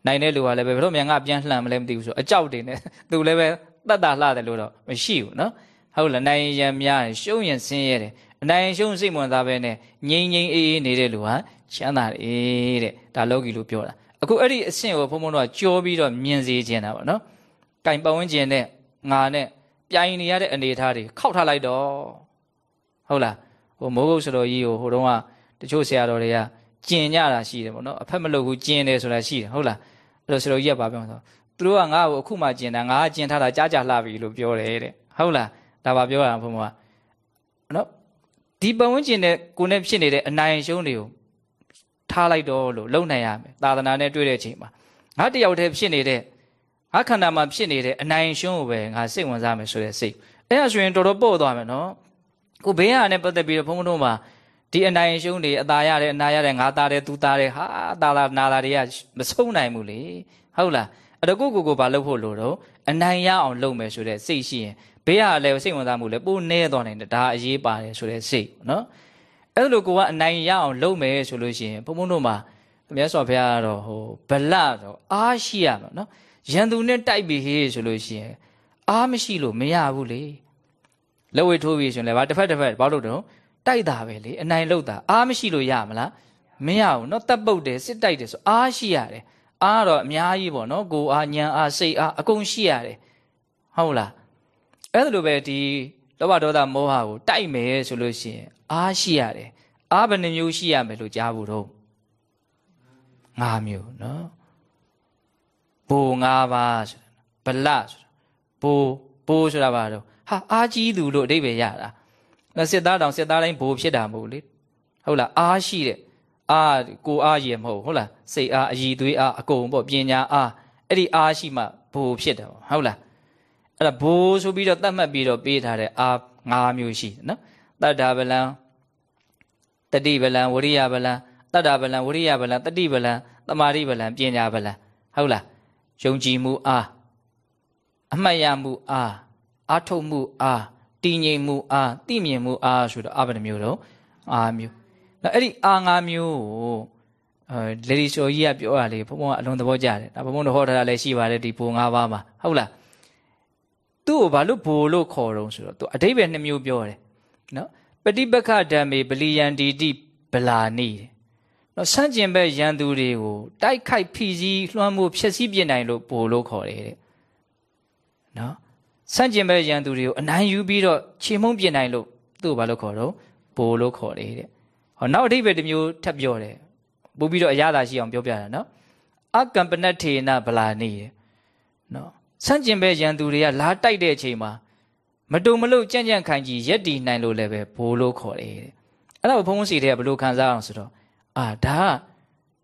နိုင်တဲ့လူကလည်းပဲဘယ်လိုမြန်ငါပြန်လှန်မလဲမသိဘူးဆိုအကြောက်တွေနဲ့သူလည်းပဲ တတ်တာလှတယ်လို့တော့မရှိဘူးနော်ဟုတ်လားနိုင်ရံများတယ်ရှုံးရင်ဆင်းရဲတယ်အနိုင်ရှုံးစိတ်ဝင်စားပဲနဲ့ငြိမ်ငြိမ်အေးအေးနေတဲ့လူဟာချမ်းသာတယ်တဲ့ဒါလောကီလို့ပြောတာအခုအဲ့ဒီအဆင့်ကိုဘုံဘုံတို့ကကြောပြီးတော့မြင်စေခြင်းတာပေါ့နော်။ကင်ပတ်ဝန်းကျင်နဲ့ငါနဲ့ပြိုင်နေရတဲ့အနေအထားတွေခောက်ထားလိုက်တော့ဟုတ်လားဟိုမိုးကုတ်စတော်ကြီးကိုဟိုတုန်းကတချို့ဆရာတော်တွေကကျင်ကြတာရှိတယ်ပေါ့နော်အဖက်မလုပ်ဘူးကျင်တယ်ဆိုတာရှိတယ်ဟုတ်လားအဲ့လိုစတော်ကြီးကပြောဆို သူတို့ကငါ့ကိုအခုမှကျင်တာငါကကျင်ထားတာကြားကြလှပြီလို့ပြောတယ်တဲ့ဟုတ်လားဒါပါပြောတာဘုံဘုံကနော်ဒီပတ်ဝန်းကျင်နဲ့ကိုယ်နဲ့ဖြစ်နေတဲ့အနိုင်ရှုံးတွေကိုထားလိုက်တော့လို့လုံနိုင်ရမယ်သာသနာနဲ့တွေ့တဲ့အချိန်မှာငါတယောက်တည်းဖြစ်နေတဲ့ငါခန္ဓာမှာဖြစ်နေတဲ့အနိုင်ရှုံးကိုပဲငါစိတ်ဝင်စားမယ်ဆိုတဲ့စိတ်အဲ့ဒါဆိုရင်တော်တော်ပို့သွားမယ်နော်ကိုဘေးဟာနဲ့ပတ်သက်ပြီးတော့ဘုန်းဘုန်းတို့မှာဒီအနိုင်ရှုံးတွေအသာရတဲ့အနာရတဲ့ငါသားတဲ့သူသားတဲ့ဟာသာလာနာလာတွေကမဆုံးနိုင်ဘူးလေဟုတ်လား အဲ့တော့ကိုကိုကိုဘာလုပ်ဖို့လို့တော့အနိုင်ရအောင်လုပ်မယ်ဆိုတဲ့စိတ်ရှိရင်ဘေးဟာလည်းစိတ်ဝင်စားမှုလည်းပိုနေသွားနိုင်တယ်ဒါအရေးပါတယ်ဆိုတဲ့စိတ်နော်အဲ့လိုကိုကအနိုင်ရအောင်လုပ်မယ်ဆိုလို့ရှိရင်ဘုံဘုံတို့မှာမြတ်စွာဘုရားကတော့ဟိုဗလတော့အားရှိရမှာနော်ရန်သူနဲ့တိုက်ပြီးဟေးဆိုလို့ရှိရင်အားမရှိလို့မရဘူးလေလက်ဝဲထိုးပြီးဆိုရင်လည်းဗာတစ်ဖက်တစ်ဖက်ဘာလို့တော့တိုက်တာပဲလေအနိုင်လို့တာအားမရှိလို့ရမလားမရဘူးเนาะတပ်ပုတ်တယ်စစ်တိုက်တယ်ဆိုအားရှိရတယ် အားတော့အများကြီးပေါ့နော်ကိုအားညံအားစိတ်အားအကုန်ရှိရတယ်ဟုတ်လားအဲ့ဒါလိုပဲဒီလောဘဒေါသမောဟကိုတိုက်မယ်ဆိုလို့ရှိရင်အားရှိရတယ်အားဘယ်နှမျိုးရှိရမယ်လို့ကြားဖို့တော့၅မျိုးနော်ဘို၅ပါးဆိုတာဗလဆိုတာဘိုဘိုဆိုတာဘာတော့ဟာအားကြီးသူလို့အဓိပ္ပာယ်ရတာနော်စစ်သားတောင်စစ်သားတိုင်းဘိုဖြစ်တာမဟုတ်လေဟုတ်လားအားရှိတဲ့ အားကိုအားရမဟုတ်ဟုတ်လားစိတ်အားအည်သွေးအားအကုန်ပေါ့ပညာအားအဲ့ဒီအားရှိမှဘိုဖြစ်တယ်ဟုတ်လားအဲ့ဒါဘိုးဆိုပြီးတော့တတ်မှတ်ပြီးတော့ပေးထားတဲ့အား၅မျိုးရှိတယ်နော်တတ္တာဗလံတတိဗလံဝရိယဗလံတတ္တာဗလံဝရိယဗလံတတိဗလံတမာရိဗလံပညာဗလံဟုတ်လားယုံကြည်မှုအားအမှတ်ရမှုအားအာထုတ်မှုအားတည်ငြိမ်မှုအားသိမြင်မှုအားဆိုတော့အဘယ်နှမျိုးတော့အားမျိုး အဲ့ဒီအား၅မျိုးကိုအဲလေဒီဆိုကြီးကပြောရလေဘုံဘုံကအလွန်သဘောကျတယ်ဒါဘုံဘုံတော့ဟောထားတာလည်းရှိပါတယ်ဒီဘုံ၅ပါးမှာဟုတ်လားသူ့ကိုဘာလို့ဘိုလ်လို့ခေါ်တော့ဆိုတော့သူအတိပ္ပယ်နှမျိုးပြောတယ်နော်ပฏิပက္ခဓမ္မေပလီယန္တိတိဗလာနိတဲ့နော်ဆန့်ကျင်ဘက်ရန်သူတွေကိုတိုက်ခိုက်ဖိစီးလွှမ်းမိုးဖျက်ဆီးပြစ်နိုင်လို့ဘိုလ်လို့ခေါ်တယ်တဲ့နော်ဆန့်ကျင်ဘက်ရန်သူတွေကိုအနိုင်ယူပြီးတော့ခြေမုံပြစ်နိုင်လို့သူ့ကိုဘာလို့ခေါ်တော့ဘိုလ်လို့ခေါ်တယ်တဲ့ ဟောနောက်အတိပ္ပယ်တစ်မျိုးထပ်ပြောတယ်ပို့ပြီးတော့အရသာရှိအောင်ပြောပြတာနော်အကမ္ပနထေနဗလာနိတဲ့နော်ဆန့်ကျင်ဘက်ရန်သူတွေကလာတိုက်တဲ့အချိန်မှာမတုံမလို့ကြံ့ကြံ့ခိုင်ကြီးရက်တီနိုင်လို့လည်းပဲဘိုးလို့ခေါ်တယ်တဲ့အဲ့ဒါကိုဘုန်းဘုန်းစီတဲ့ကဘလို့ခံစားအောင်ဆိုတော့အာဒါ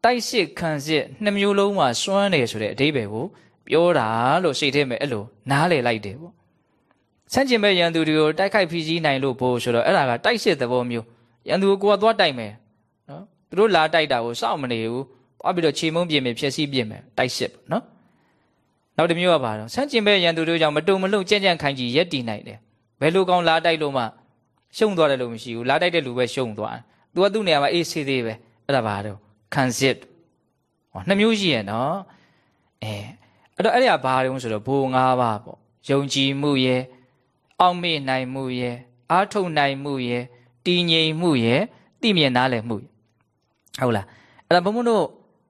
တိုက်စစ်ခံစစ်နှစ်မျိုးလုံးမှာစွမ်းတယ်ဆိုတဲ့အဓိပ္ပာယ်ကိုပြောတာလို့စိတ်ထဲမှာအဲ့လိုနားလည်လိုက်တယ်ပေါ့ဆန့်ကျင်မဲ့ရန်သူတွေကိုတိုက်ခိုက်ဖိစီးနိုင်လို့ဘို့ဆိုတော့အဲ့ဒါကတိုက်စစ်သဘောမျိုး ရန်သူကိုကိုကသွားတိုက်မယ်နော်သူတို့လာတိုက်တာကိုစောင့်မနေဘူးသွားပြီးတော့ခြေမုံပြင်မယ်ဖြက်စီးပြင်မယ်တိုက်စစ်ပေါ့နော်နောက်တစ်မျိုးကပါတော့ဆန့်ကျင်မဲ့ရန်သူတို့ကြောင့်မတုံမလုံကြံ့ကြံ့ခိုင်ကြီးရက်တည်နိုင်တယ်ဘယ်လိုကောင်လာတိုက်လို့မှရှုံသွားတယ်လို့မရှိဘူးလာတိုက်တဲ့လူပဲရှုံသွားတယ်သူကသူ့နေရာမှာအေးဆေးသေးပဲအဲ့ဒါပါတော့ခံစစ်ဟောနှစ်မျိုးရှိရနော်အဲအဲ့တော့အဲ့ဒါဘာတုံးဆိုတော့ဘိုး၅ပါးပေါ့ယုံကြည်မှုရဲ့အောက်မေ့နိုင်မှုရဲ့အားထုတ်နိုင်မှုရဲ့ တည်ငြိမ်မှုရဲ့သိမြင်နားလည်မှုဟုတ်လားအဲ့ဒါဘုံဘုံတို့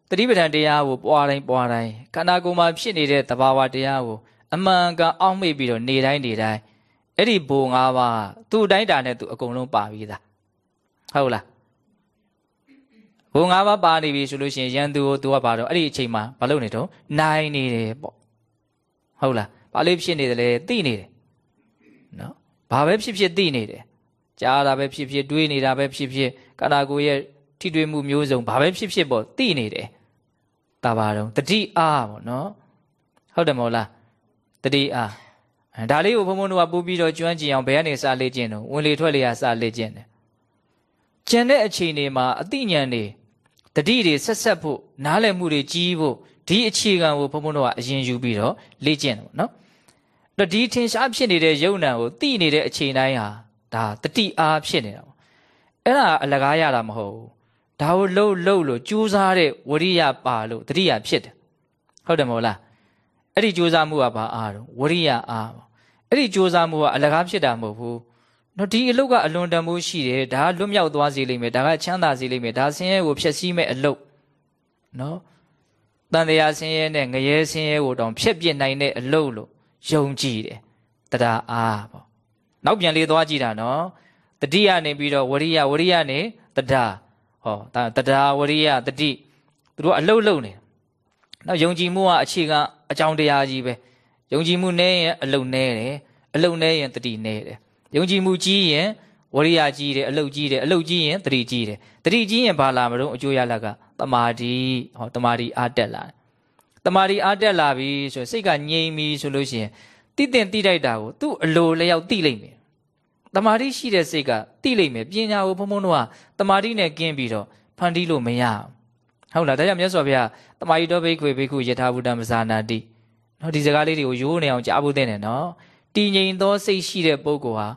တတိပဋ္ဌာန်တရားကိုပွားတိုင်းပွားတိုင်းခန္ဓာကိုယ်မှာဖြစ်နေတဲ့သဘာဝတရားကိုအမှန်ကန်အောက်မေ့ပြီးတော့နေတိုင်းနေတိုင်းအဲ့ဒီဘိုး၅ပါးသူ့တိုင်းတာနဲ့သူအကုန်လုံးပါပြီးသားဟုတ်လားဘုံ၅ပါးပါနေပြီဆိုလို့ရှိရင်ရန်သူကိုသူကပါတော့အဲ့ဒီအချိန်မှာမလုပ်နေတော့နိုင်နေတယ်ပေါ့ဟုတ်လားဘာလေးဖြစ်နေတယ်လဲသိနေတယ်နော်ဘာပဲဖြစ်ဖြစ်သိနေတယ် ကြားတာပဲဖြစ်ဖြစ်တွေးနေတာပဲဖြစ်ဖြစ်ကာနာကိုရဲ့ထိတွေ့မှုမျိုးစုံဘာပဲဖြစ်ဖြစ်ပေါ့သိနေတယ်တာပါတော့တတိအားပေါ့နော်ဟုတ်တယ်မဟုတ်လားတတိအားဒါလေးကိုဘုံဘုံတို့ကပို့ပြီးတော့ကျွမ်းကျင်အောင်ဘယ်ကနေစလေ့ကျင့်တော့ဝင်လေထွက်လေကစလေ့ကျင့်တယ်ကျန်တဲ့အချိန်တွေမှာအသိဉာဏ်တွေတတိတွေဆက်ဆက်ဖို့နားလည်မှုတွေကြီးဖို့ဒီအခြေခံကိုဘုံဘုံတို့ကအရင်ယူပြီးတော့လေ့ကျင့်တယ်ပေါ့နော်အဲ့တော့ဒီထင်ရှားဖြစ်နေတဲ့ယုံ nant ကိုသိနေတဲ့အချိန်တိုင်းဟာ ဒါတတိအားဖြစ်နေတာပေါ့အဲ့ဒါအလကားရတာမဟုတ်ဘူးဒါကိုလှုပ်လှုပ်လို့ကြိုးစားတဲ့ဝရိယပါလို့တတိယဖြစ်တယ်ဟုတ်တယ်မဟုတ်လားအဲ့ဒီကြိုးစားမှုကဘာအားတော့ဝရိယအားပေါ့အဲ့ဒီကြိုးစားမှုကအလကားဖြစ်တာမဟုတ်ဘူးနော်ဒီအလုပ်ကအလွန်တန်ဖိုးရှိတယ်ဒါကလွတ်မြောက်သွားစေလိမ့်မယ်ဒါကချမ်းသာစေလိမ့်မယ်ဒါဆင်းရဲကိုဖျက်ဆီးမဲ့အလုပ်နော်တန်တရားဆင်းရဲနဲ့ငရဲဆင်းရဲကိုတောင်ဖျက်ပစ်နိုင်တဲ့အလုပ်လို့ယုံကြည်တယ်တရားအားပေါ့ နောက်ပြန်လေးသွားကြည့်တာနော်တတိယနေပြီးတော့ဝရိယဝရိယနေတရားဟောတရားဝရိယတတိသူတို့အလုပ်လုပ်နေနောက်ယုံကြည်မှုကအခြေခံအကြောင်းတရားကြီးပဲယုံကြည်မှုနည်းရင်အလုပ်နည်းတယ်အလုပ်နည်းရင်တတိနည်းတယ်ယုံကြည်မှုကြီးရင်ဝရိယကြီးတယ်အလုတ်ကြီးတယ်အလုတ်ကြီးရင်တတိကြီးတယ်တတိကြီးရင်ဘာလာမလို့အကျိုးရလကတမာတိဟောတမာတိအားတက်လာတမာတိအားတက်လာပြီဆိုစိတ်ကငြိမ်ပြီဆိုလို့ရှိရင် တိတင်တိတိုက်တာကိုသူ့အလိုလျောက်တိလိမ့်မယ်တမာတိရှိတဲ့စိတ်ကတိလိမ့်မယ်ပညာကိုဘုံဘုံတို့ကတမာတိနဲ့ကင်းပြီးတော့ဖန်တီးလို့မရဟုတ်လားဒါကြောင့်မြတ်စွာဘုရားတမာတိတော်ဘိခွေဘိခုယထာဘုဒ္ဓမဇာနာတိနော်ဒီစကားလေးတွေကိုရိုးနေအောင်ကြားဖို့တဲ့နဲ့နော်တည်ငြိမ်သောစိတ်ရှိတဲ့ပုဂ္ဂိုလ်ဟာ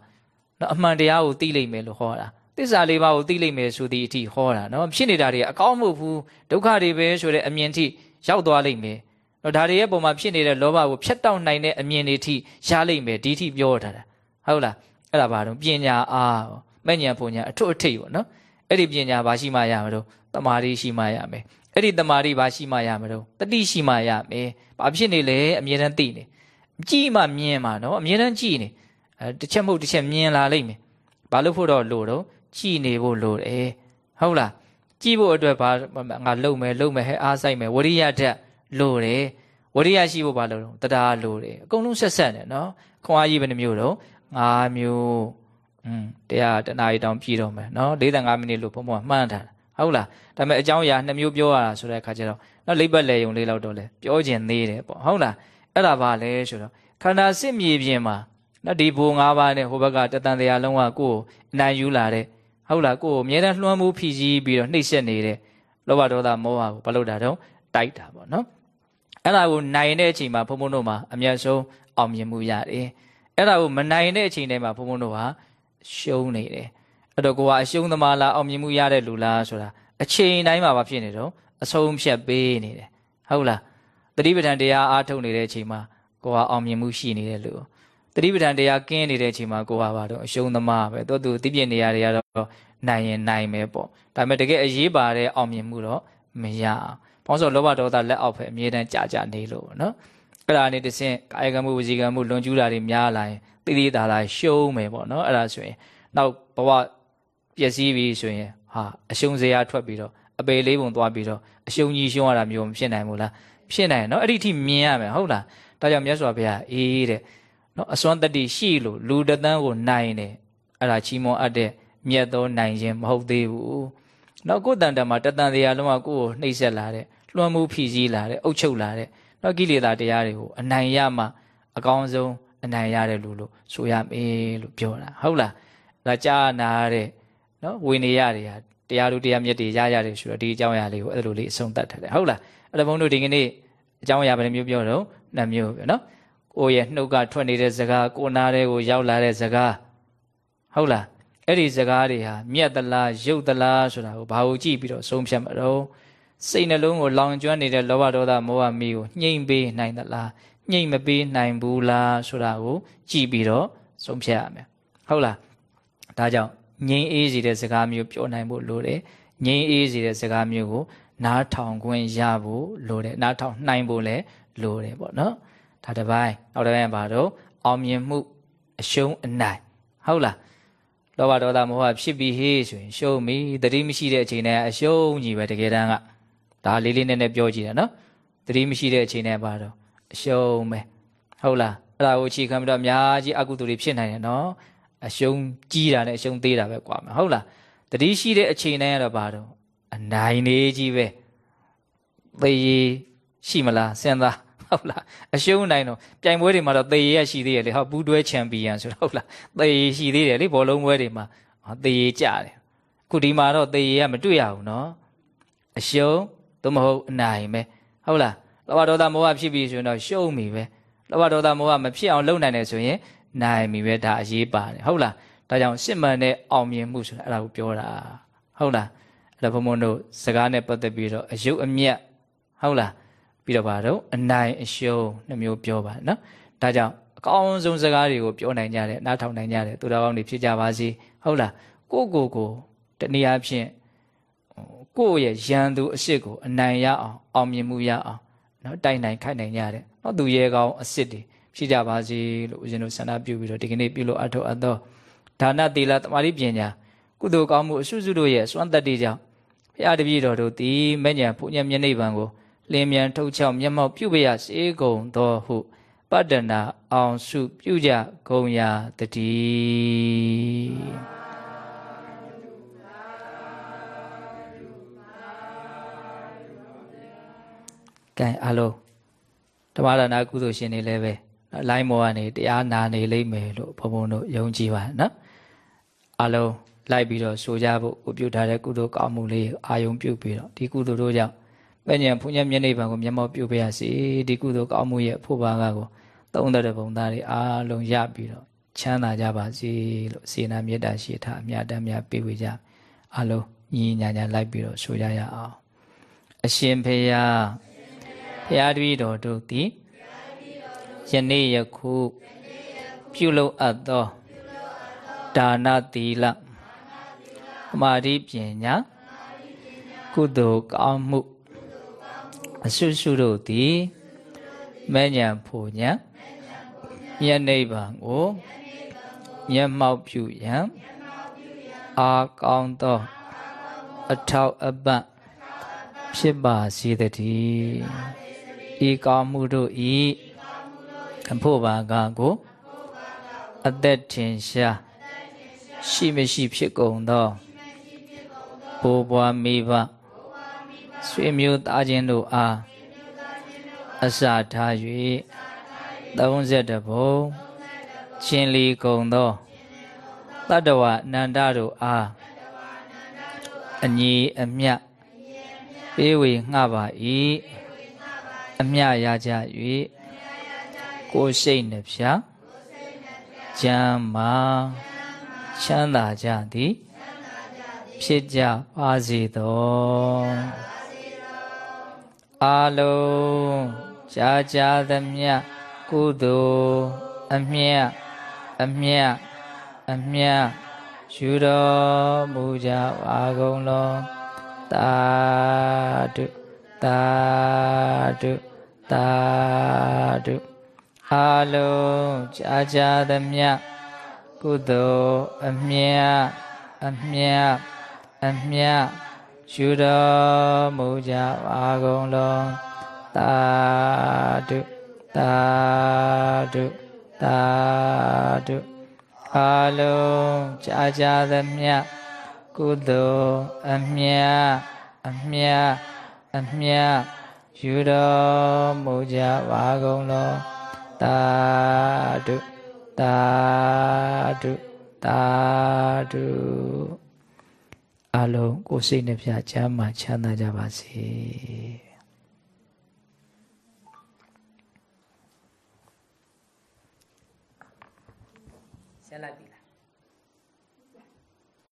နော်အမှန်တရားကိုသိလိမ့်မယ်လို့ဟောတာသစ္စာလေးပါးကိုသိလိမ့်မယ်ဆိုသည့်အထိဟောတာနော်ဖြစ်နေတာတွေအကောင်းမဟုတ်ဘူးဒုက္ခတွေပဲဆိုတဲ့အမြင်ထိရောက်သွားလိမ့်မယ် နော်ဒါတွေရဲ့ပုံမှာဖြစ်နေတဲ့လောဘကိုဖျက်တောက်နိုင်တဲ့အမြင်တွေထိရလိမ့်မယ်ဒီထိပြောထားတာဟုတ်လားအဲ့ဒါဘာတော့ပညာအားမဲ့ညာပုံညာအထွတ်အထိပ်ပေါ့နော်အဲ့ဒီပညာဘာရှိမှရမလို့တမာတိရှိမှရမယ်အဲ့ဒီတမာတိဘာရှိမှရမလို့တတိရှိမှရမယ်ဘာဖြစ်နေလဲအမြဲတမ်းသိနေကြည့်မှမြင်မှနော်အမြဲတမ်းကြည့်နေအဲတစ်ချက်မဟုတ်တစ်ချက်မြင်လာလိမ့်မယ်ဘာလို့ဖို့တော့လို့တော့ကြည်နေဖို့လို့တယ်ဟုတ်လားကြည်ဖို့အတွက်ဘာငါလုံမယ်လုံမယ်ဟဲအားဆိုင်မယ်ဝရိယဓာတ် လို့တယ်ဝရိယရှိဖို့ဘာလို့တော့တရားလို့တယ်အကုန်လုံးဆက်ဆက်နေနော်ခွန်အားကြီးဘယ်နှမျိုးတော့၅မျိုးอืมတရားတနားရီတောင်ပြည့်တော့မယ်နော်45မိနစ်လို့ဘုံဘုံမှန်းထားတာဟုတ်လားဒါပေမဲ့အကြောင်းအရာနှစ်မျိုးပြောရတာဆိုတဲ့အခါကျတော့နော်လိပ်ပတ်လေယုံလေးလောက်တော့လဲပြောကျင်သေးတယ်ပေါ့ဟုတ်လားအဲ့ဒါဘာလဲဆိုတော့ခန္ဓာစစ်မြေပြင်မှာနော်ဒီဘူ၅ပါးနဲ့ဟိုဘက်ကတတန်တရားလုံးကကိုယ်အနိုင်ယူလာတဲ့ဟုတ်လားကိုယ်အမြဲတမ်းလွှမ်းမိုးဖြည့်စည်းပြီးတော့နှိပ်စက်နေတဲ့လောဘဒေါသမောဟကိုဘာလို့တာတော့တိုက်တာပေါ့နော် အဲ့ဒါကိုနိုင်တဲ့အချိန်မှာဘုံဘုံတို့မှာအမျက်ဆုံးအောင်မြင်မှုရတယ်အဲ့ဒါကိုမနိုင်တဲ့အချိန်တိုင်းမှာဘုံဘုံတို့ဟာရှုံးနေတယ်အဲ့တော့ကိုကအရှုံးသမားလားအောင်မြင်မှုရတဲ့လူလားဆိုတာအချိန်တိုင်းမှာဘာဖြစ်နေတော့အဆုံးဖြတ်ပေးနေတယ်ဟုတ်လားတတိပဋ္ဌာန်တရားအားထုတ်နေတဲ့အချိန်မှာကိုကအောင်မြင်မှုရှိနေတယ်လို့တတိပဋ္ဌာန်တရားကင်းနေတဲ့အချိန်မှာကိုကပါတော့အရှုံးသမားပဲတော့သူတိပြည့်နေရတွေကတော့နိုင်ရင်နိုင်မယ်ပေါ့ဒါပေမဲ့တကယ်အရေးပါတဲ့အောင်မြင်မှုတော့မရအောင်။ ဘောင်းဆိုလောဘဒေါသလက်အောက်ပဲအမြဲတမ်းကြာကြာနေလို့နော်။အဲ့ဒါနဲ့တဆင့်ကာယကံမှုဝစီကံမှုလွန်ကျူးတာတွေများလာရင်တိတိသာသာရှုံးမယ်ပေါ့နော်။အဲ့ဒါဆိုရင်နောက်ဘဝပျက်စီးပြီဆိုရင်ဟာအရှုံးစရာထွက်ပြီးတော့အပေလေးပုံသွားပြီးတော့အရှုံးကြီးရှုံးရတာမျိုးမဖြစ်နိုင်ဘူးလား။ဖြစ်နိုင်နော်။အဲ့ဒီထိမြင်ရမယ်ဟုတ်လား။ဒါကြောင့်မြတ်စွာဘုရားအေးတဲ့နော်အစွမ်းတတိရှိလို့လူတသန်းကိုနိုင်တယ်အဲ့ဒါချီးမွမ်းအပ်တဲ့မြတ်သောနိုင်ခြင်းမဟုတ်သေးဘူး နော်ကိုယ်တန်တမှာတတန်တရားလုံးကကိုယ်ကိုနှိပ်စက်လာတဲ့လွှမ်းမိုးဖြီးစည်းလာတဲ့အုပ်ချုပ်လာတဲ့နော်ကိလေသာတရားတွေကိုအနိုင်ရမှအကောင်းဆုံးအနိုင်ရတယ်လို့လို့ဆိုရမယ်လို့ပြောတာဟုတ်လားဒါကြားနာတဲ့နော်ဝိနည်းရတွေဟာတရားတို့တရားမြတ်တွေရရတယ်ဆိုတော့ဒီအကြောင်းအရာလေးကိုအဲ့လိုလေးအဆုံးသတ်ထားတယ်ဟုတ်လားအဲ့ဒါဘုန်းတို့ဒီကနေ့အကြောင်းအရာဘယ်နှမျိုးပြောတော့နှစ်မျိုးပဲနော်ကိုယ့်ရဲ့နှုတ်ကထွက်နေတဲ့စကားကိုနားတဲ့ကိုရောက်လာတဲ့စကားဟုတ်လား အဲ့ဒီစကားတွေဟာမြတ်သလားရုပ်သလားဆိုတာကိုဘာကိုကြည့်ပြီးတော့ဆုံးဖြတ်မှာတော့စိတ်နှလုံးကိုလောင်ကျွမ်းနေတဲ့လောဘဒေါသမောဟမီးကိုညှိမ့်ပေးနိုင်သလားညှိမ့်မပေးနိုင်ဘူးလားဆိုတာကိုကြည့်ပြီးတော့ဆုံးဖြတ်ရမယ်ဟုတ်လားဒါကြောင့်ငြိမ်းအေးစေတဲ့စကားမျိုးပြောနိုင်ဖို့လိုတယ်ငြိမ်းအေးစေတဲ့စကားမျိုးကိုနားထောင်ခွင့်ရဖို့လိုတယ်နားထောင်နိုင်ဖို့လည်းလိုတယ်ပေါ့နော်ဒါတစ်ပိုင်းနောက်တစ်ပိုင်းပါတော့အောင်မြင်မှုအရှုံးအနိုင်ဟုတ်လား လောဘဒေါသမောဟဖြစ်ပြီးဟေးဆိုရင်ရှုံးပြီတတိမရှိတဲ့အချိန်နဲ့အရှုံးကြီးပဲတကယ်တမ်းကဒါလေးလေးနည်းနည်းပြောကြည့်တာနော်တတိမရှိတဲ့အချိန်နဲ့ပါတော့အရှုံးပဲဟုတ်လားအဲ့ဒါကိုအခြေခံပြီးတော့အများကြီးအကုသိုလ်တွေဖြစ်နိုင်တယ်နော်အရှုံးကြီးတာနဲ့အရှုံးသေးတာပဲကွာမယ်ဟုတ်လားတတိရှိတဲ့အချိန်နဲ့ကတော့ပါတော့အနိုင်နေကြီးပဲသေရရှိမလားစဉ်းစား ဟုတ်လားအရှုံးနိုင်တော့ပြိုင်ပွဲတွေမှာတော့သေရရှိသေးတယ်လေဟောဘူးတွဲချန်ပီယံဆိုတော့ဟုတ်လားသေရရှိသေးတယ်လေဘောလုံးပွဲတွေမှာသေရကြတယ်အခုဒီမှာတော့သေရကမတွေ့ရဘူးနော်အရှုံးသို့မဟုတ်အနိုင်ပဲဟုတ်လားလောဘဒေါသမောဟဖြစ်ပြီဆိုရင်တော့ရှုံးပြီပဲလောဘဒေါသမောဟမဖြစ်အောင်လုပ်နိုင်တယ်ဆိုရင်နိုင်ပြီပဲဒါအရေးပါတယ်ဟုတ်လားဒါကြောင့်စစ်မှန်တဲ့အောင်မြင်မှုဆိုတာအဲ့ဒါကိုပြောတာဟုတ်လားအဲ့ဒါဘုံဘုံတို့စကားနဲ့ပတ်သက်ပြီးတော့အယုတ်အမြတ်ဟုတ်လား ပြီးတော့ပါတော့အနိုင်အရှုံးနှမျိုးပြောပါနော်ဒါကြောင့်အကောင်းဆုံးစကားတွေကိုပြောနိုင်ကြတယ်နားထောင်နိုင်ကြတယ်သူတော်ကောင်းတွေဖြစ်ကြပါစေဟုတ်လားကိုကိုကိုတနည်းအားဖြင့်ကိုယ့်ရဲ့ရန်သူအစ်စ်ကိုအနိုင်ရအောင်အောင်မြင်မှုရအောင်နော်တိုက်နိုင်ခိုက်နိုင်ကြတယ်နော်သူရဲကောင်းအစ်စ်တွေဖြစ်ကြပါစေလို့ဦးဇင်းတို့ဆန္ဒပြုပြီးတော့ဒီကနေ့ပြုလို့အထောက်အသောဒါနသီလတမာတိပညာကုသိုလ်ကောင်းမှုအစွတ်စွတ်တို့ရဲ့စွမ်းတတ္တိကြောင့်ဘုရားတပည့်တော်တို့သည်မဲ့ညာဘုညမျက်နှိပ်ပံကို လင်းမြန်ထုတ်ချောက်မျက်မှောက်ပြုပရစေကုန်သောဟုပတ္တနာအောင်စုပြုကြကုန်ရာတည်းကဲအားလုံးဓမ္မဒါနကုသိုလ်ရှင်တွေလည်းပဲလိုင်းမောကနေတရားနာနေလိမ့်မယ်လို့ဘုံဘုံတို့ယုံကြည်ပါနော်အားလုံးလိုက်ပြီးတော့ဆိုကြဖို့ကိုပြုထားတဲ့ကုသိုလ်ကောင်းမှုလေးအာယုံပြုပြီးတော့ဒီကုသိုလ်တို့ကြောင့် ပညာဘုညမျက်နှိပ်ပံကိုမျက်မှောက်ပြုပေးရစီဒီကုသိုလ်ကောင်းမှုရဲ့ဖို့ပါကကိုသုံးတဲ့ဘုံသားတွေအားလုံးရပြီးတော့ချမ်းသာကြပါစေလို့စေနာမေတ္တာရှိထားအမြတ်တမ်းများပေးဝေကြအားလုံးညီညာညာလိုက်ပြီးတော့ဆိုကြရအောင်အရှင်ဖေယဖရာတပည့်တော်တို့သည်ယနေ့ယခုပြုလုပ်အပ်သောဒါနသီလအမာတိပညာကုသိုလ်ကောင်းမှု အဆုစုတို့သည်မဲ့ညာဖို့ညာမြတ်နိဗ္ဗာန်ကိုမျက်မှောက်ပြုရန်အာကောင်းသောအထောက်အပံ့ဖြစ်ပါစေတည်းဤကောင်းမှုတို့ဤအဖို့ဘာကကိုအသက်ထင်ရှားရှိမရှိဖြစ်ကုန်သောဘိုးဘွားမိဘ ဆွေမျိုးသားချင်းတို့အားအစထား၍32ဘုံချင်းလီကုန်သောတတ္တဝအနန္တတို့အားအညီအမြတ်ပေးဝေငှပါ၏အမြရကြ၍ကိုယ်စိတ်နှဖျားကျမ်းမာချမ်းသာကြသည် ဖြစ်ကြပါစေသော အာလုံးကြာကြာသမျှကုသိုလ်အမြတ်အမြတ်အမြတ်ယူတော်မူကြပါကုန်လောတာတုတာတုသာဓုအာလုံးကြာကြာသမျှကုသိုလ်အမြတ်အမြတ်အမြတ် ယူတော်မူကြပါကုန်လုံးသာဓုသာဓုသာဓုအာလုံးကြာကြာသမျှကုသိုလ်အမြတ်အမြတ်အမြတ်ယူတော်မူကြပါကုန်လောတာဓုတာဓုတာဓု အလုံးကိုယ်စိတ်နှပြချမ်းသာချမ်းသာကြပါစေ